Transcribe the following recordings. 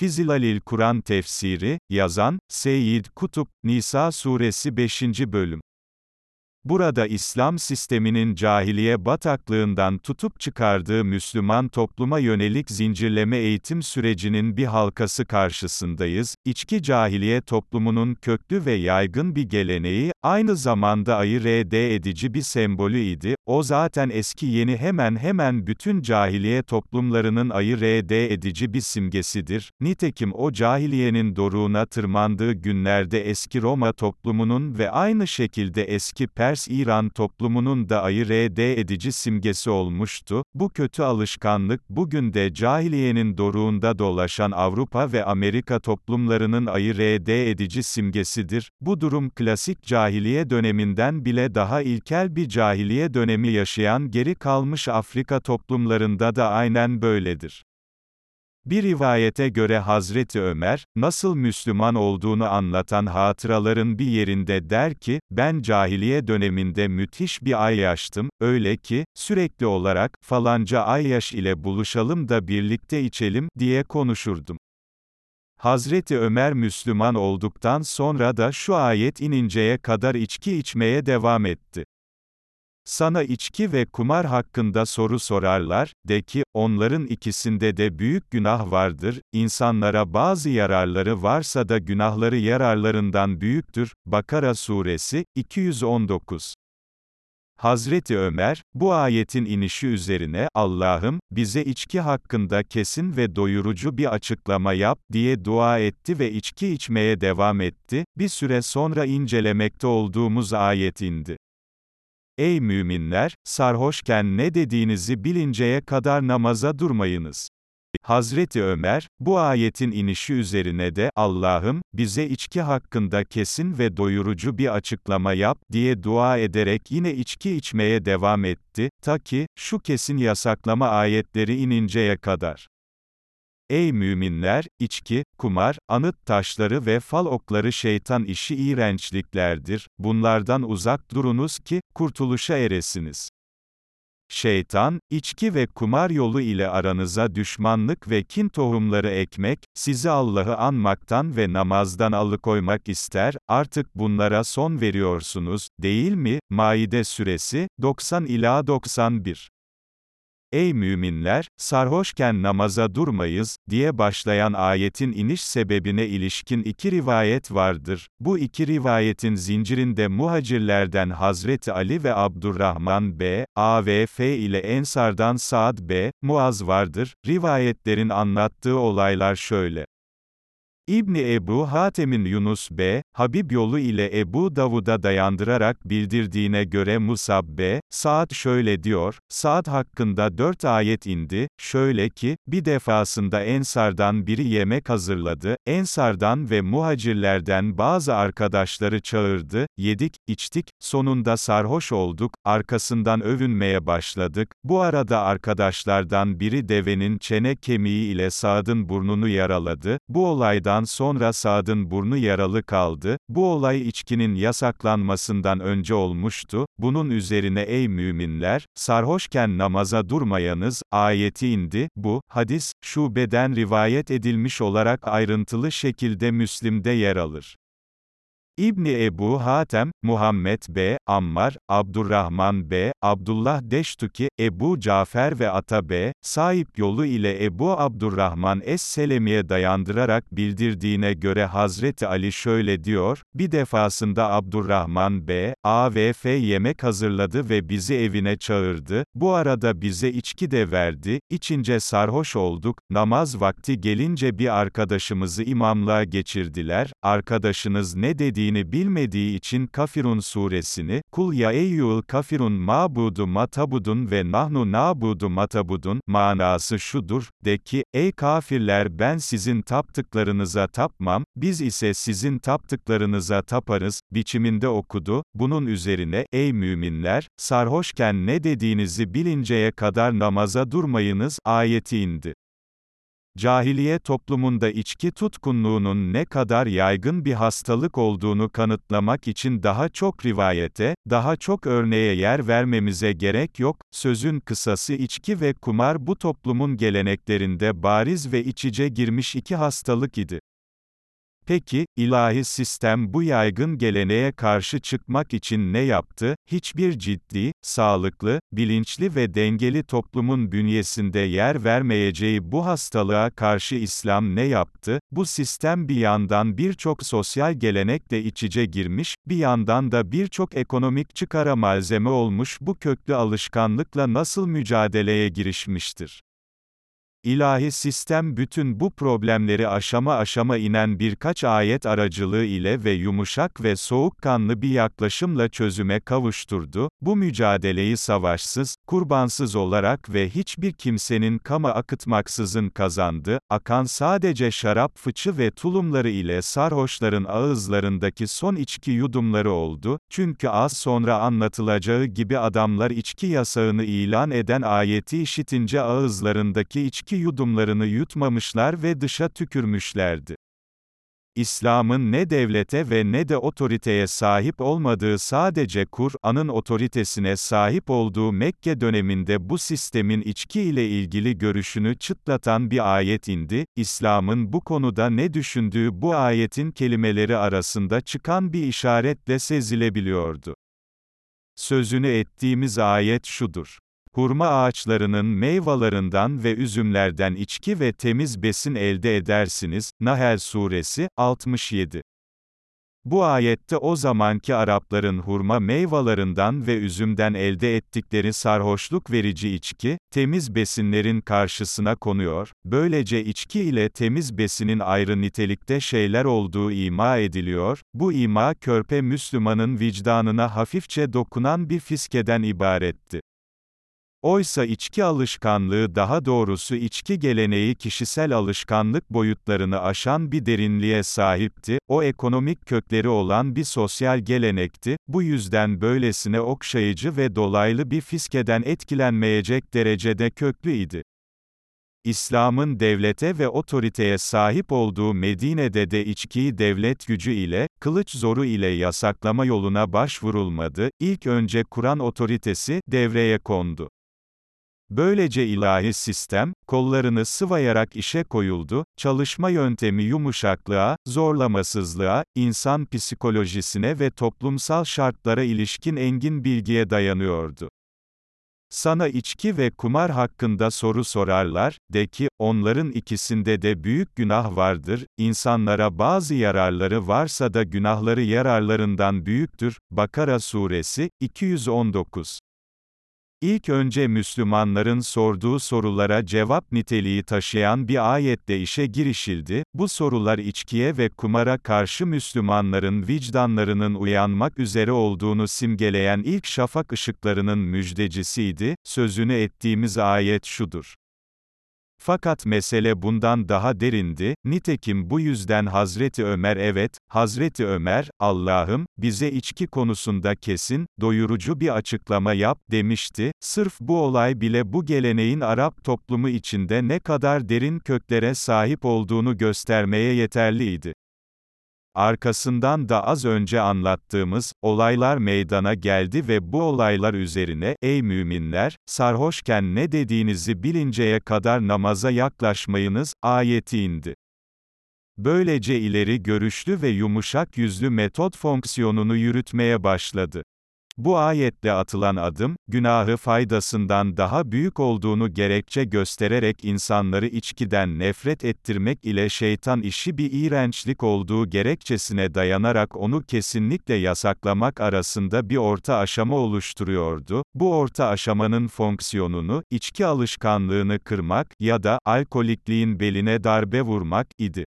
Fizilalil Kur'an Tefsiri, yazan, Seyyid Kutup, Nisa Suresi 5. Bölüm. Burada İslam sisteminin cahiliye bataklığından tutup çıkardığı Müslüman topluma yönelik zincirleme eğitim sürecinin bir halkası karşısındayız. İçki cahiliye toplumunun köklü ve yaygın bir geleneği, aynı zamanda ayırt edici bir sembolü idi. O zaten eski yeni hemen hemen bütün cahiliye toplumlarının ayırt edici bir simgesidir. Nitekim o cahiliyenin doruğuna tırmandığı günlerde eski Roma toplumunun ve aynı şekilde eski Per Pers-İran toplumunun da ayırt edici simgesi olmuştu. Bu kötü alışkanlık bugün de cahiliyenin doruğunda dolaşan Avrupa ve Amerika toplumlarının ayırt edici simgesidir. Bu durum klasik cahiliye döneminden bile daha ilkel bir cahiliye dönemi yaşayan geri kalmış Afrika toplumlarında da aynen böyledir. Bir rivayete göre Hazreti Ömer, nasıl Müslüman olduğunu anlatan hatıraların bir yerinde der ki, ben cahiliye döneminde müthiş bir ayyaştım, öyle ki, sürekli olarak, falanca ayyaş ile buluşalım da birlikte içelim, diye konuşurdum. Hazreti Ömer Müslüman olduktan sonra da şu ayet ininceye kadar içki içmeye devam etti. Sana içki ve kumar hakkında soru sorarlar, de ki, onların ikisinde de büyük günah vardır, insanlara bazı yararları varsa da günahları yararlarından büyüktür. Bakara Suresi, 219 Hazreti Ömer, bu ayetin inişi üzerine, Allah'ım, bize içki hakkında kesin ve doyurucu bir açıklama yap, diye dua etti ve içki içmeye devam etti, bir süre sonra incelemekte olduğumuz ayet indi. Ey müminler, sarhoşken ne dediğinizi bilinceye kadar namaza durmayınız. Hazreti Ömer, bu ayetin inişi üzerine de, Allah'ım, bize içki hakkında kesin ve doyurucu bir açıklama yap, diye dua ederek yine içki içmeye devam etti, ta ki, şu kesin yasaklama ayetleri ininceye kadar. Ey müminler, içki, kumar, anıt taşları ve fal okları şeytan işi iğrençliklerdir, bunlardan uzak durunuz ki, kurtuluşa eresiniz. Şeytan, içki ve kumar yolu ile aranıza düşmanlık ve kin tohumları ekmek, sizi Allah'ı anmaktan ve namazdan alıkoymak ister, artık bunlara son veriyorsunuz, değil mi? Maide Suresi, 90 ila 91 Ey müminler, sarhoşken namaza durmayız, diye başlayan ayetin iniş sebebine ilişkin iki rivayet vardır. Bu iki rivayetin zincirinde muhacirlerden Hazreti Ali ve Abdurrahman B. A ve F ile Ensardan Saad B. Muaz vardır. Rivayetlerin anlattığı olaylar şöyle. İbni Ebu Hatem'in Yunus B. Habib yolu ile Ebu Davud'a dayandırarak bildirdiğine göre Musab B. Saad şöyle diyor, Saad hakkında dört ayet indi, şöyle ki, bir defasında Ensardan biri yemek hazırladı, Ensardan ve muhacirlerden bazı arkadaşları çağırdı, yedik, içtik, sonunda sarhoş olduk, arkasından övünmeye başladık, bu arada arkadaşlardan biri devenin çene kemiği ile Saad'ın burnunu yaraladı, bu olaydan olaydan sonra Saad'ın burnu yaralı kaldı, bu olay içkinin yasaklanmasından önce olmuştu, bunun üzerine ey müminler, sarhoşken namaza durmayanız, ayeti indi, bu, hadis, şubeden rivayet edilmiş olarak ayrıntılı şekilde Müslim'de yer alır. İbni Ebu Hatem, Muhammed B., Ammar, Abdurrahman B., Abdullah Deştuki, Ebu Cafer ve Ata B., sahip yolu ile Ebu Abdurrahman Es-Selemi'ye dayandırarak bildirdiğine göre Hazreti Ali şöyle diyor, bir defasında Abdurrahman B., A ve F yemek hazırladı ve bizi evine çağırdı, bu arada bize içki de verdi, içince sarhoş olduk, namaz vakti gelince bir arkadaşımızı imamlığa geçirdiler, arkadaşınız ne dediğini ettiğini bilmediği için Kafirun suresini, Kul ya eyyul kafirun mabudu matabudun ve nahnu nabudu matabudun, manası şudur, de ki, ey kafirler ben sizin taptıklarınıza tapmam, biz ise sizin taptıklarınıza taparız, biçiminde okudu, bunun üzerine, ey müminler, sarhoşken ne dediğinizi bilinceye kadar namaza durmayınız, ayeti indi. Cahiliye toplumunda içki tutkunluğunun ne kadar yaygın bir hastalık olduğunu kanıtlamak için daha çok rivayete, daha çok örneğe yer vermemize gerek yok, sözün kısası içki ve kumar bu toplumun geleneklerinde bariz ve iç içe girmiş iki hastalık idi. Peki, ilahi sistem bu yaygın geleneğe karşı çıkmak için ne yaptı? Hiçbir ciddi, sağlıklı, bilinçli ve dengeli toplumun bünyesinde yer vermeyeceği bu hastalığa karşı İslam ne yaptı? Bu sistem bir yandan birçok sosyal gelenekle iç içe girmiş, bir yandan da birçok ekonomik çıkara malzeme olmuş bu köklü alışkanlıkla nasıl mücadeleye girişmiştir? İlahi sistem bütün bu problemleri aşama aşama inen birkaç ayet aracılığı ile ve yumuşak ve soğukkanlı bir yaklaşımla çözüme kavuşturdu. Bu mücadeleyi savaşsız, kurbansız olarak ve hiçbir kimsenin kama akıtmaksızın kazandı. Akan sadece şarap fıçı ve tulumları ile sarhoşların ağızlarındaki son içki yudumları oldu. Çünkü az sonra anlatılacağı gibi adamlar içki yasağını ilan eden ayeti işitince ağızlarındaki içki içki yudumlarını yutmamışlar ve dışa tükürmüşlerdi. İslam'ın ne devlete ve ne de otoriteye sahip olmadığı sadece Kur'an'ın otoritesine sahip olduğu Mekke döneminde bu sistemin içki ile ilgili görüşünü çıtlatan bir ayet indi. İslam'ın bu konuda ne düşündüğü bu ayetin kelimeleri arasında çıkan bir işaretle sezilebiliyordu. Sözünü ettiğimiz ayet şudur. Hurma ağaçlarının meyvelerinden ve üzümlerden içki ve temiz besin elde edersiniz. Nahl Suresi, 67 bu ayette o zamanki Arapların hurma meyvelerinden ve üzümden elde ettikleri sarhoşluk verici içki, temiz besinlerin karşısına konuyor, böylece içki ile temiz besinin ayrı nitelikte şeyler olduğu ima ediliyor, bu ima körpe Müslümanın vicdanına hafifçe dokunan bir fiskeden ibaretti. Oysa içki alışkanlığı daha doğrusu içki geleneği kişisel alışkanlık boyutlarını aşan bir derinliğe sahipti, o ekonomik kökleri olan bir sosyal gelenekti, bu yüzden böylesine okşayıcı ve dolaylı bir fiskeden etkilenmeyecek derecede köklü idi. İslam'ın devlete ve otoriteye sahip olduğu Medine'de de içkiyi devlet gücü ile, kılıç zoru ile yasaklama yoluna başvurulmadı, ilk önce Kur'an otoritesi, devreye kondu. Böylece ilahi sistem, kollarını sıvayarak işe koyuldu, çalışma yöntemi yumuşaklığa, zorlamasızlığa, insan psikolojisine ve toplumsal şartlara ilişkin engin bilgiye dayanıyordu. Sana içki ve kumar hakkında soru sorarlar, de ki, onların ikisinde de büyük günah vardır, insanlara bazı yararları varsa da günahları yararlarından büyüktür. Bakara Suresi, 219 İlk önce Müslümanların sorduğu sorulara cevap niteliği taşıyan bir ayetle işe girişildi, bu sorular içkiye ve kumara karşı Müslümanların vicdanlarının uyanmak üzere olduğunu simgeleyen ilk şafak ışıklarının müjdecisiydi, sözünü ettiğimiz ayet şudur. Fakat mesele bundan daha derindi, nitekim bu yüzden Hazreti Ömer evet, Hazreti Ömer, Allah'ım, bize içki konusunda kesin, doyurucu bir açıklama yap, demişti, sırf bu olay bile bu geleneğin Arap toplumu içinde ne kadar derin köklere sahip olduğunu göstermeye yeterliydi. Arkasından da az önce anlattığımız, olaylar meydana geldi ve bu olaylar üzerine, ey müminler, sarhoşken ne dediğinizi bilinceye kadar namaza yaklaşmayınız, ayeti indi. Böylece ileri görüşlü ve yumuşak yüzlü metot fonksiyonunu yürütmeye başladı. Bu ayetle atılan adım, günahı faydasından daha büyük olduğunu gerekçe göstererek insanları içkiden nefret ettirmek ile şeytan işi bir iğrençlik olduğu gerekçesine dayanarak onu kesinlikle yasaklamak arasında bir orta aşama oluşturuyordu. Bu orta aşamanın fonksiyonunu, içki alışkanlığını kırmak ya da alkolikliğin beline darbe vurmak idi.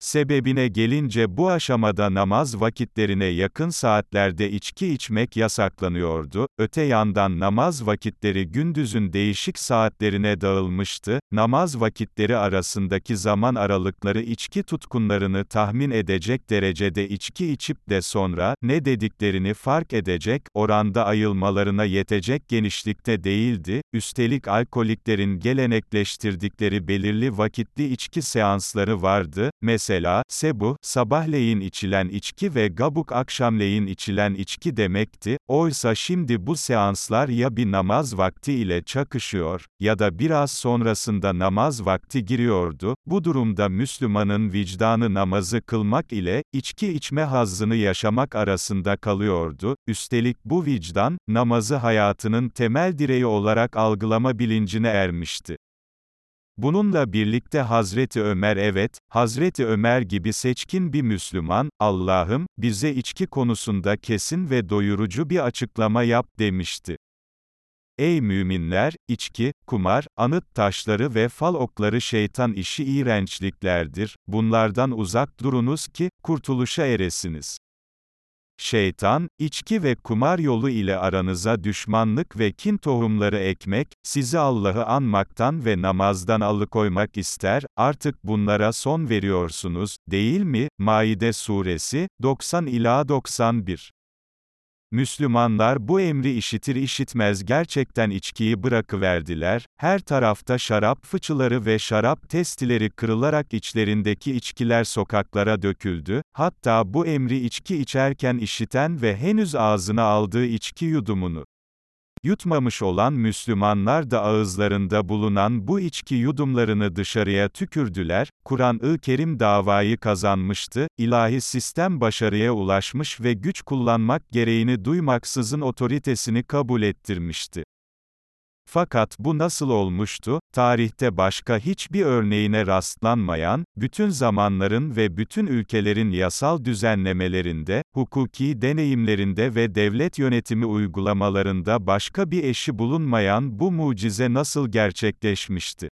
Sebebine gelince bu aşamada namaz vakitlerine yakın saatlerde içki içmek yasaklanıyordu, öte yandan namaz vakitleri gündüzün değişik saatlerine dağılmıştı, namaz vakitleri arasındaki zaman aralıkları içki tutkunlarını tahmin edecek derecede içki içip de sonra, ne dediklerini fark edecek, oranda ayılmalarına yetecek genişlikte değildi, üstelik alkoliklerin gelenekleştirdikleri belirli vakitli içki seansları vardı, mesela, Mesela, sebu, sabahleyin içilen içki ve gabuk akşamleyin içilen içki demekti, oysa şimdi bu seanslar ya bir namaz vakti ile çakışıyor, ya da biraz sonrasında namaz vakti giriyordu, bu durumda Müslümanın vicdanı namazı kılmak ile, içki içme hazzını yaşamak arasında kalıyordu, üstelik bu vicdan, namazı hayatının temel direği olarak algılama bilincine ermişti. Bununla birlikte Hazreti Ömer evet, Hazreti Ömer gibi seçkin bir Müslüman, Allah'ım, bize içki konusunda kesin ve doyurucu bir açıklama yap demişti. Ey müminler, içki, kumar, anıt taşları ve fal okları şeytan işi iğrençliklerdir, bunlardan uzak durunuz ki, kurtuluşa eresiniz. Şeytan, içki ve kumar yolu ile aranıza düşmanlık ve kin tohumları ekmek, sizi Allah'ı anmaktan ve namazdan alıkoymak ister, artık bunlara son veriyorsunuz, değil mi? Maide Suresi, 90 ila 91 Müslümanlar bu emri işitir işitmez gerçekten içkiyi bırakıverdiler, her tarafta şarap fıçıları ve şarap testileri kırılarak içlerindeki içkiler sokaklara döküldü, hatta bu emri içki içerken işiten ve henüz ağzına aldığı içki yudumunu Yutmamış olan Müslümanlar da ağızlarında bulunan bu içki yudumlarını dışarıya tükürdüler, Kur'an-ı Kerim davayı kazanmıştı, ilahi sistem başarıya ulaşmış ve güç kullanmak gereğini duymaksızın otoritesini kabul ettirmişti. Fakat bu nasıl olmuştu? Tarihte başka hiçbir örneğine rastlanmayan, bütün zamanların ve bütün ülkelerin yasal düzenlemelerinde, hukuki deneyimlerinde ve devlet yönetimi uygulamalarında başka bir eşi bulunmayan bu mucize nasıl gerçekleşmişti?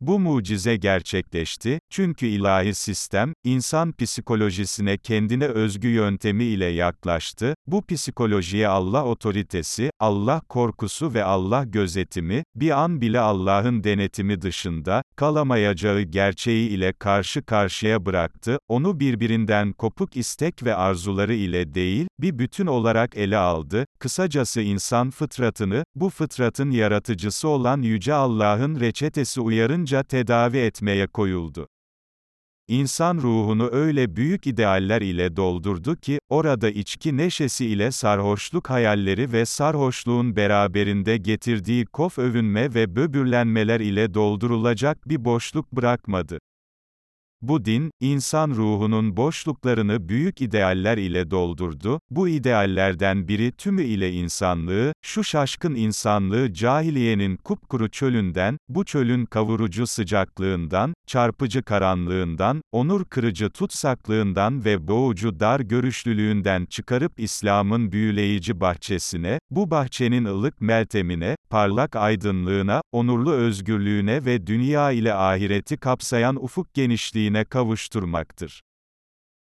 Bu mucize gerçekleşti, çünkü ilahi sistem, insan psikolojisine kendine özgü yöntemi ile yaklaştı, bu psikolojiye Allah otoritesi, Allah korkusu ve Allah gözetimi, bir an bile Allah'ın denetimi dışında, kalamayacağı gerçeği ile karşı karşıya bıraktı, onu birbirinden kopuk istek ve arzuları ile değil, bir bütün olarak ele aldı, kısacası insan fıtratını, bu fıtratın yaratıcısı olan Yüce Allah'ın reçetesi uyarınca, uyarınca tedavi etmeye koyuldu. İnsan ruhunu öyle büyük idealler ile doldurdu ki, orada içki neşesi ile sarhoşluk hayalleri ve sarhoşluğun beraberinde getirdiği kof övünme ve böbürlenmeler ile doldurulacak bir boşluk bırakmadı. Bu din, insan ruhunun boşluklarını büyük idealler ile doldurdu, bu ideallerden biri tümü ile insanlığı, şu şaşkın insanlığı cahiliyenin kupkuru çölünden, bu çölün kavurucu sıcaklığından, çarpıcı karanlığından, onur kırıcı tutsaklığından ve boğucu dar görüşlülüğünden çıkarıp İslam'ın büyüleyici bahçesine, bu bahçenin ılık meltemine, parlak aydınlığına, onurlu özgürlüğüne ve dünya ile ahireti kapsayan ufuk genişliğine kavuşturmaktır.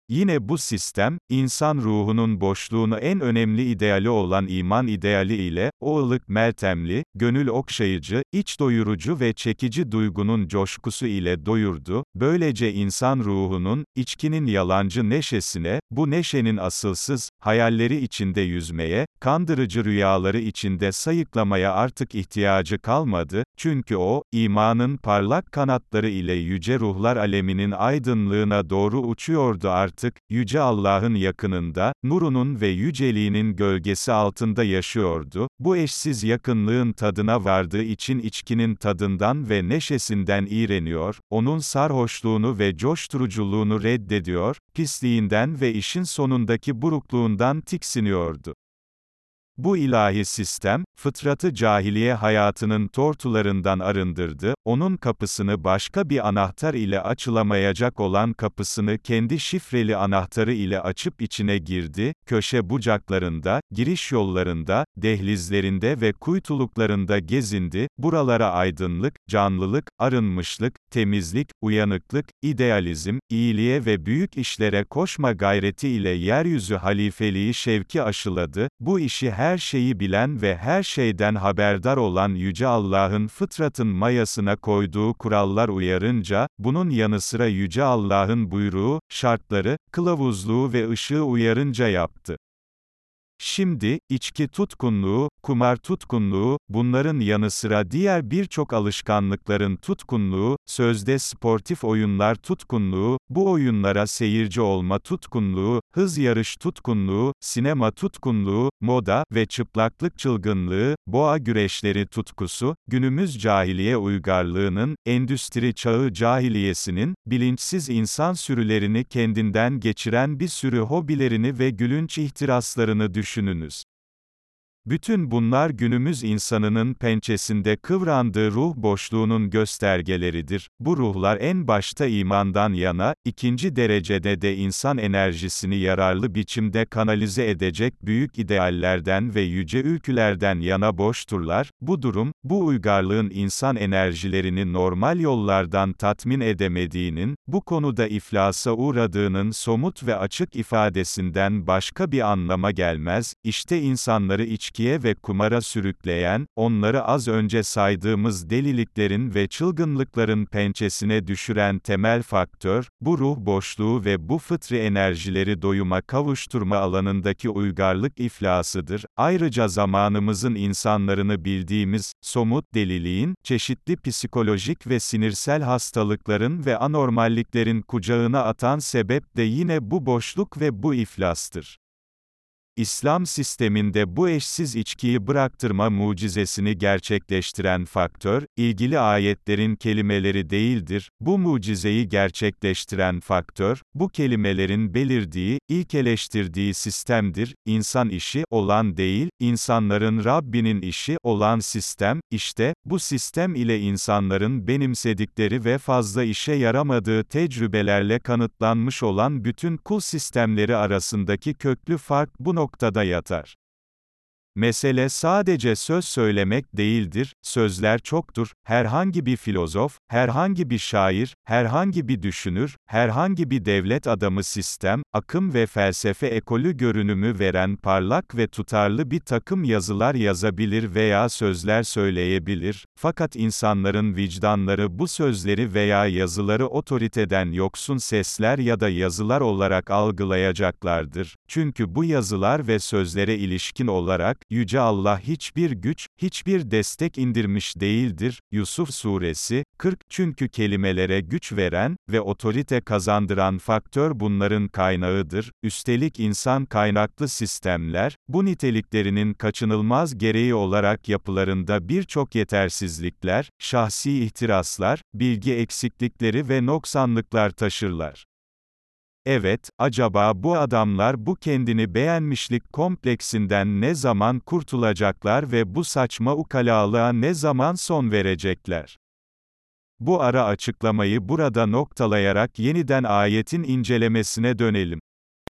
Yine bu sistem, insan ruhunun boşluğunu en önemli ideali olan iman ideali ile, o ılık meltemli, gönül okşayıcı, iç doyurucu ve çekici duygunun coşkusu ile doyurdu, böylece insan ruhunun, içkinin yalancı neşesine, bu neşenin asılsız, hayalleri içinde yüzmeye, kandırıcı rüyaları içinde sayıklamaya artık ihtiyacı kalmadı, çünkü o, imanın parlak kanatları ile yüce ruhlar aleminin aydınlığına doğru uçuyordu artık, artık, Yüce Allah'ın yakınında, nurunun ve yüceliğinin gölgesi altında yaşıyordu, bu eşsiz yakınlığın tadına vardığı için içkinin tadından ve neşesinden iğreniyor, onun sarhoşluğunu ve coşturuculuğunu reddediyor, pisliğinden ve işin sonundaki burukluğundan tiksiniyordu. Bu ilahi sistem, fıtratı cahiliye hayatının tortularından arındırdı, onun kapısını başka bir anahtar ile açılamayacak olan kapısını kendi şifreli anahtarı ile açıp içine girdi, köşe bucaklarında, giriş yollarında, dehlizlerinde ve kuytuluklarında gezindi, buralara aydınlık, canlılık, arınmışlık, temizlik, uyanıklık, idealizm, iyiliğe ve büyük işlere koşma gayreti ile yeryüzü halifeliği şevki aşıladı, bu işi her şeyi bilen ve her şeyden haberdar olan Yüce Allah'ın fıtratın mayasına koyduğu kurallar uyarınca, bunun yanı sıra Yüce Allah'ın buyruğu, şartları, kılavuzluğu ve ışığı uyarınca yaptı. Şimdi, içki tutkunluğu, kumar tutkunluğu, bunların yanı sıra diğer birçok alışkanlıkların tutkunluğu, sözde sportif oyunlar tutkunluğu, bu oyunlara seyirci olma tutkunluğu, hız yarış tutkunluğu, sinema tutkunluğu, moda ve çıplaklık çılgınlığı, boğa güreşleri tutkusu, günümüz cahiliye uygarlığının, endüstri çağı cahiliyesinin, bilinçsiz insan sürülerini kendinden geçiren bir sürü hobilerini ve gülünç ihtiraslarını düşününüz. Bütün bunlar günümüz insanının pençesinde kıvrandığı ruh boşluğunun göstergeleridir. Bu ruhlar en başta imandan yana, ikinci derecede de insan enerjisini yararlı biçimde kanalize edecek büyük ideallerden ve yüce ülkülerden yana boşturlar. Bu durum, bu uygarlığın insan enerjilerini normal yollardan tatmin edemediğinin, bu konuda iflasa uğradığının somut ve açık ifadesinden başka bir anlama gelmez. İşte insanları iç içkiye ve kumara sürükleyen, onları az önce saydığımız deliliklerin ve çılgınlıkların pençesine düşüren temel faktör, bu ruh boşluğu ve bu fıtri enerjileri doyuma kavuşturma alanındaki uygarlık iflasıdır. Ayrıca zamanımızın insanlarını bildiğimiz, somut deliliğin, çeşitli psikolojik ve sinirsel hastalıkların ve anormalliklerin kucağına atan sebep de yine bu boşluk ve bu iflastır. İslam sisteminde bu eşsiz içkiyi bıraktırma mucizesini gerçekleştiren faktör, ilgili ayetlerin kelimeleri değildir, bu mucizeyi gerçekleştiren faktör, bu kelimelerin belirdiği, ilkeleştirdiği sistemdir, insan işi, olan değil, insanların Rabbinin işi, olan sistem, işte, bu sistem ile insanların benimsedikleri ve fazla işe yaramadığı tecrübelerle kanıtlanmış olan bütün kul sistemleri arasındaki köklü fark bu noktada yatar. Mesele sadece söz söylemek değildir, sözler çoktur, herhangi bir filozof, herhangi bir şair, herhangi bir düşünür, herhangi bir devlet adamı sistem, akım ve felsefe ekolü görünümü veren parlak ve tutarlı bir takım yazılar yazabilir veya sözler söyleyebilir, fakat insanların vicdanları bu sözleri veya yazıları otoriteden yoksun sesler ya da yazılar olarak algılayacaklardır. Çünkü bu yazılar ve sözlere ilişkin olarak, Yüce Allah hiçbir güç, hiçbir destek indirmiş değildir. Yusuf Suresi, 40, çünkü kelimelere güç veren ve otorite kazandıran faktör bunların kaynağıdır. Üstelik insan kaynaklı sistemler, bu niteliklerinin kaçınılmaz gereği olarak yapılarında birçok yetersizlikler, şahsi ihtiraslar, bilgi eksiklikleri ve noksanlıklar taşırlar. Evet, acaba bu adamlar bu kendini beğenmişlik kompleksinden ne zaman kurtulacaklar ve bu saçma ukalalığa ne zaman son verecekler? Bu ara açıklamayı burada noktalayarak yeniden ayetin incelemesine dönelim.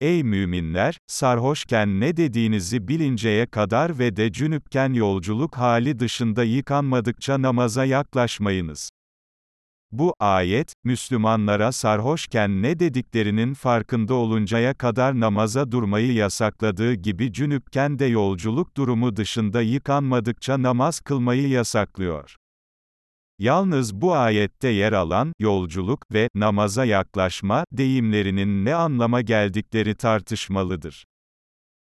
Ey müminler, sarhoşken ne dediğinizi bilinceye kadar ve de cünüpken yolculuk hali dışında yıkanmadıkça namaza yaklaşmayınız. Bu ayet, Müslümanlara sarhoşken ne dediklerinin farkında oluncaya kadar namaza durmayı yasakladığı gibi cünüpken de yolculuk durumu dışında yıkanmadıkça namaz kılmayı yasaklıyor. Yalnız bu ayette yer alan, yolculuk ve namaza yaklaşma deyimlerinin ne anlama geldikleri tartışmalıdır.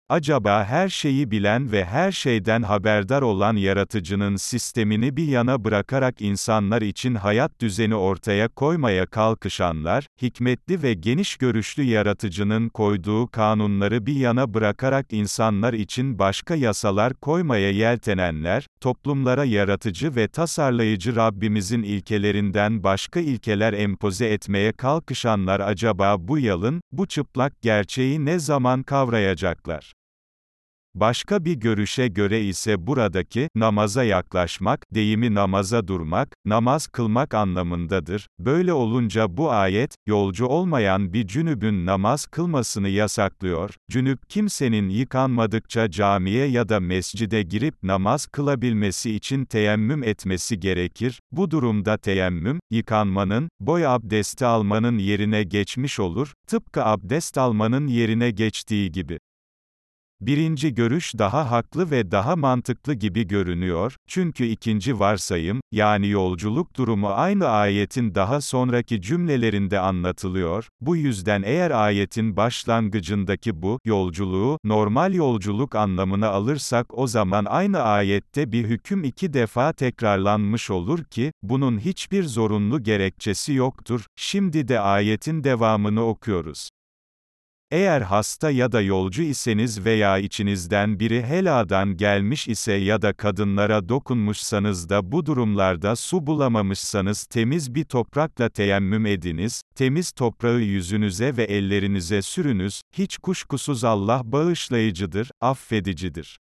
Acaba her şeyi bilen ve her şeyden haberdar olan yaratıcının sistemini bir yana bırakarak insanlar için hayat düzeni ortaya koymaya kalkışanlar, hikmetli ve geniş görüşlü yaratıcının koyduğu kanunları bir yana bırakarak insanlar için başka yasalar koymaya yeltenenler, toplumlara yaratıcı ve tasarlayıcı Rabbimizin ilkelerinden başka ilkeler empoze etmeye kalkışanlar acaba bu yalın, bu çıplak gerçeği ne zaman kavrayacaklar? Başka bir görüşe göre ise buradaki, namaza yaklaşmak, deyimi namaza durmak, namaz kılmak anlamındadır. Böyle olunca bu ayet, yolcu olmayan bir cünübün namaz kılmasını yasaklıyor. Cünüp kimsenin yıkanmadıkça camiye ya da mescide girip namaz kılabilmesi için teyemmüm etmesi gerekir. Bu durumda teyemmüm, yıkanmanın, boy abdesti almanın yerine geçmiş olur, tıpkı abdest almanın yerine geçtiği gibi. Birinci görüş daha haklı ve daha mantıklı gibi görünüyor, çünkü ikinci varsayım, yani yolculuk durumu aynı ayetin daha sonraki cümlelerinde anlatılıyor, bu yüzden eğer ayetin başlangıcındaki bu, yolculuğu, normal yolculuk anlamına alırsak o zaman aynı ayette bir hüküm iki defa tekrarlanmış olur ki, bunun hiçbir zorunlu gerekçesi yoktur, şimdi de ayetin devamını okuyoruz. Eğer hasta ya da yolcu iseniz veya içinizden biri heladan gelmiş ise ya da kadınlara dokunmuşsanız da bu durumlarda su bulamamışsanız temiz bir toprakla teyemmüm ediniz, temiz toprağı yüzünüze ve ellerinize sürünüz, hiç kuşkusuz Allah bağışlayıcıdır, affedicidir.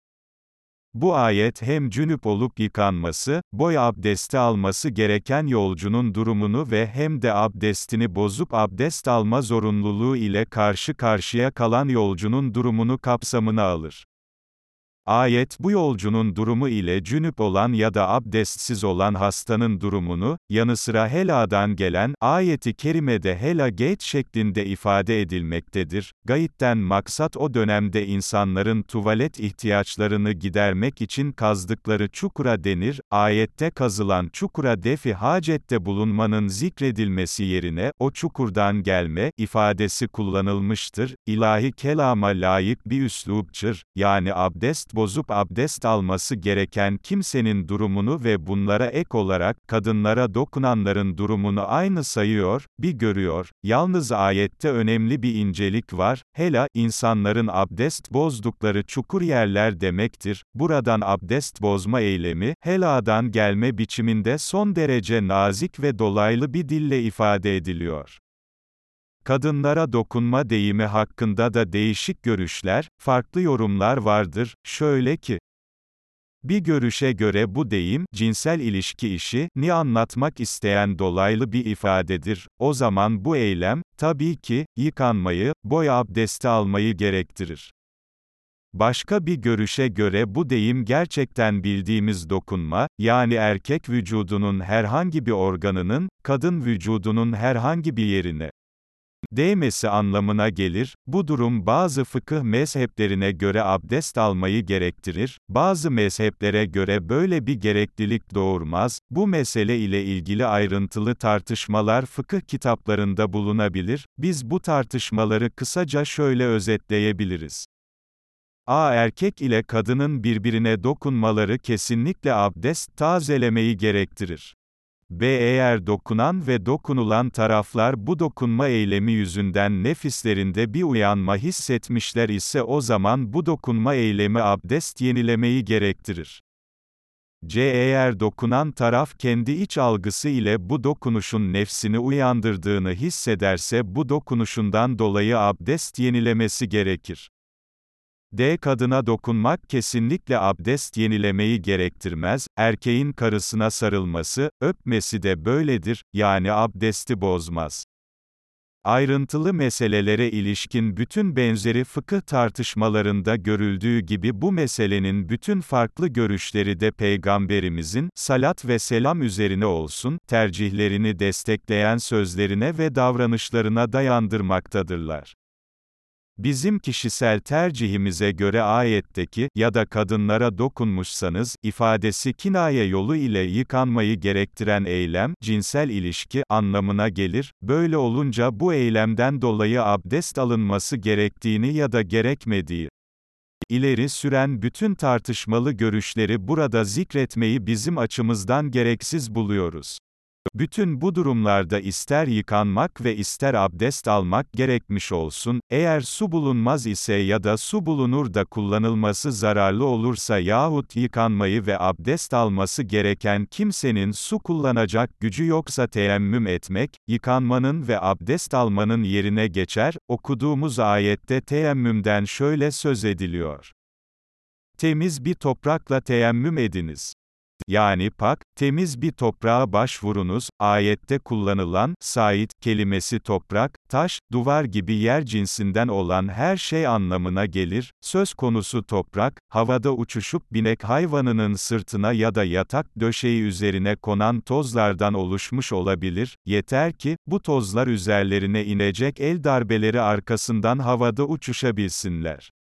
Bu ayet hem cünüp olup yıkanması, boy abdesti alması gereken yolcunun durumunu ve hem de abdestini bozup abdest alma zorunluluğu ile karşı karşıya kalan yolcunun durumunu kapsamına alır. Ayet bu yolcunun durumu ile cünüp olan ya da abdestsiz olan hastanın durumunu, yanı sıra heladan gelen, ayeti kerimede hela geç şeklinde ifade edilmektedir. Gayitten maksat o dönemde insanların tuvalet ihtiyaçlarını gidermek için kazdıkları çukura denir, ayette kazılan çukura defi hacette bulunmanın zikredilmesi yerine, o çukurdan gelme, ifadesi kullanılmıştır. İlahi kelama layık bir üslupçır, yani abdest bozup abdest alması gereken kimsenin durumunu ve bunlara ek olarak, kadınlara dokunanların durumunu aynı sayıyor, bir görüyor. Yalnız ayette önemli bir incelik var, hela, insanların abdest bozdukları çukur yerler demektir. Buradan abdest bozma eylemi, heladan gelme biçiminde son derece nazik ve dolaylı bir dille ifade ediliyor. Kadınlara dokunma deyimi hakkında da değişik görüşler, farklı yorumlar vardır, şöyle ki, bir görüşe göre bu deyim, cinsel ilişki işi, ni anlatmak isteyen dolaylı bir ifadedir. O zaman bu eylem, tabii ki, yıkanmayı, boy abdesti almayı gerektirir. Başka bir görüşe göre bu deyim gerçekten bildiğimiz dokunma, yani erkek vücudunun herhangi bir organının, kadın vücudunun herhangi bir yerine değmesi anlamına gelir, bu durum bazı fıkıh mezheplerine göre abdest almayı gerektirir, bazı mezheplere göre böyle bir gereklilik doğurmaz, bu mesele ile ilgili ayrıntılı tartışmalar fıkıh kitaplarında bulunabilir, biz bu tartışmaları kısaca şöyle özetleyebiliriz. A. Erkek ile kadının birbirine dokunmaları kesinlikle abdest tazelemeyi gerektirir. B. Eğer dokunan ve dokunulan taraflar bu dokunma eylemi yüzünden nefislerinde bir uyanma hissetmişler ise o zaman bu dokunma eylemi abdest yenilemeyi gerektirir. C. Eğer dokunan taraf kendi iç algısı ile bu dokunuşun nefsini uyandırdığını hissederse bu dokunuşundan dolayı abdest yenilemesi gerekir. D. Kadına dokunmak kesinlikle abdest yenilemeyi gerektirmez, erkeğin karısına sarılması, öpmesi de böyledir, yani abdesti bozmaz. Ayrıntılı meselelere ilişkin bütün benzeri fıkıh tartışmalarında görüldüğü gibi bu meselenin bütün farklı görüşleri de Peygamberimizin, salat ve selam üzerine olsun, tercihlerini destekleyen sözlerine ve davranışlarına dayandırmaktadırlar. Bizim kişisel tercihimize göre ayetteki, ya da kadınlara dokunmuşsanız, ifadesi kinaye yolu ile yıkanmayı gerektiren eylem, cinsel ilişki, anlamına gelir, böyle olunca bu eylemden dolayı abdest alınması gerektiğini ya da gerekmediği, ileri süren bütün tartışmalı görüşleri burada zikretmeyi bizim açımızdan gereksiz buluyoruz. Bütün bu durumlarda ister yıkanmak ve ister abdest almak gerekmiş olsun, eğer su bulunmaz ise ya da su bulunur da kullanılması zararlı olursa yahut yıkanmayı ve abdest alması gereken kimsenin su kullanacak gücü yoksa teyemmüm etmek, yıkanmanın ve abdest almanın yerine geçer, okuduğumuz ayette teyemmümden şöyle söz ediliyor. Temiz bir toprakla teyemmüm ediniz. Yani pak, temiz bir toprağa başvurunuz, ayette kullanılan, sait, kelimesi toprak, taş, duvar gibi yer cinsinden olan her şey anlamına gelir, söz konusu toprak, havada uçuşup binek hayvanının sırtına ya da yatak döşeği üzerine konan tozlardan oluşmuş olabilir, yeter ki, bu tozlar üzerlerine inecek el darbeleri arkasından havada uçuşabilsinler.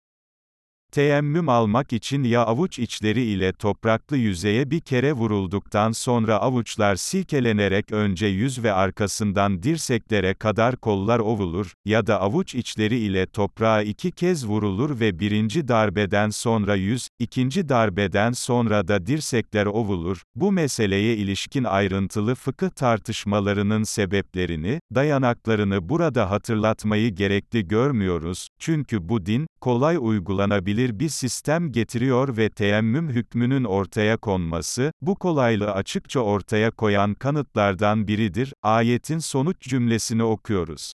Teyemmüm almak için ya avuç içleri ile topraklı yüzeye bir kere vurulduktan sonra avuçlar silkelenerek önce yüz ve arkasından dirseklere kadar kollar ovulur, ya da avuç içleri ile toprağa iki kez vurulur ve birinci darbeden sonra yüz, ikinci darbeden sonra da dirsekler ovulur. Bu meseleye ilişkin ayrıntılı fıkıh tartışmalarının sebeplerini, dayanaklarını burada hatırlatmayı gerekli görmüyoruz, çünkü bu din, kolay uygulanabilir bir sistem getiriyor ve teyemmüm hükmünün ortaya konması, bu kolaylığı açıkça ortaya koyan kanıtlardan biridir. Ayetin sonuç cümlesini okuyoruz.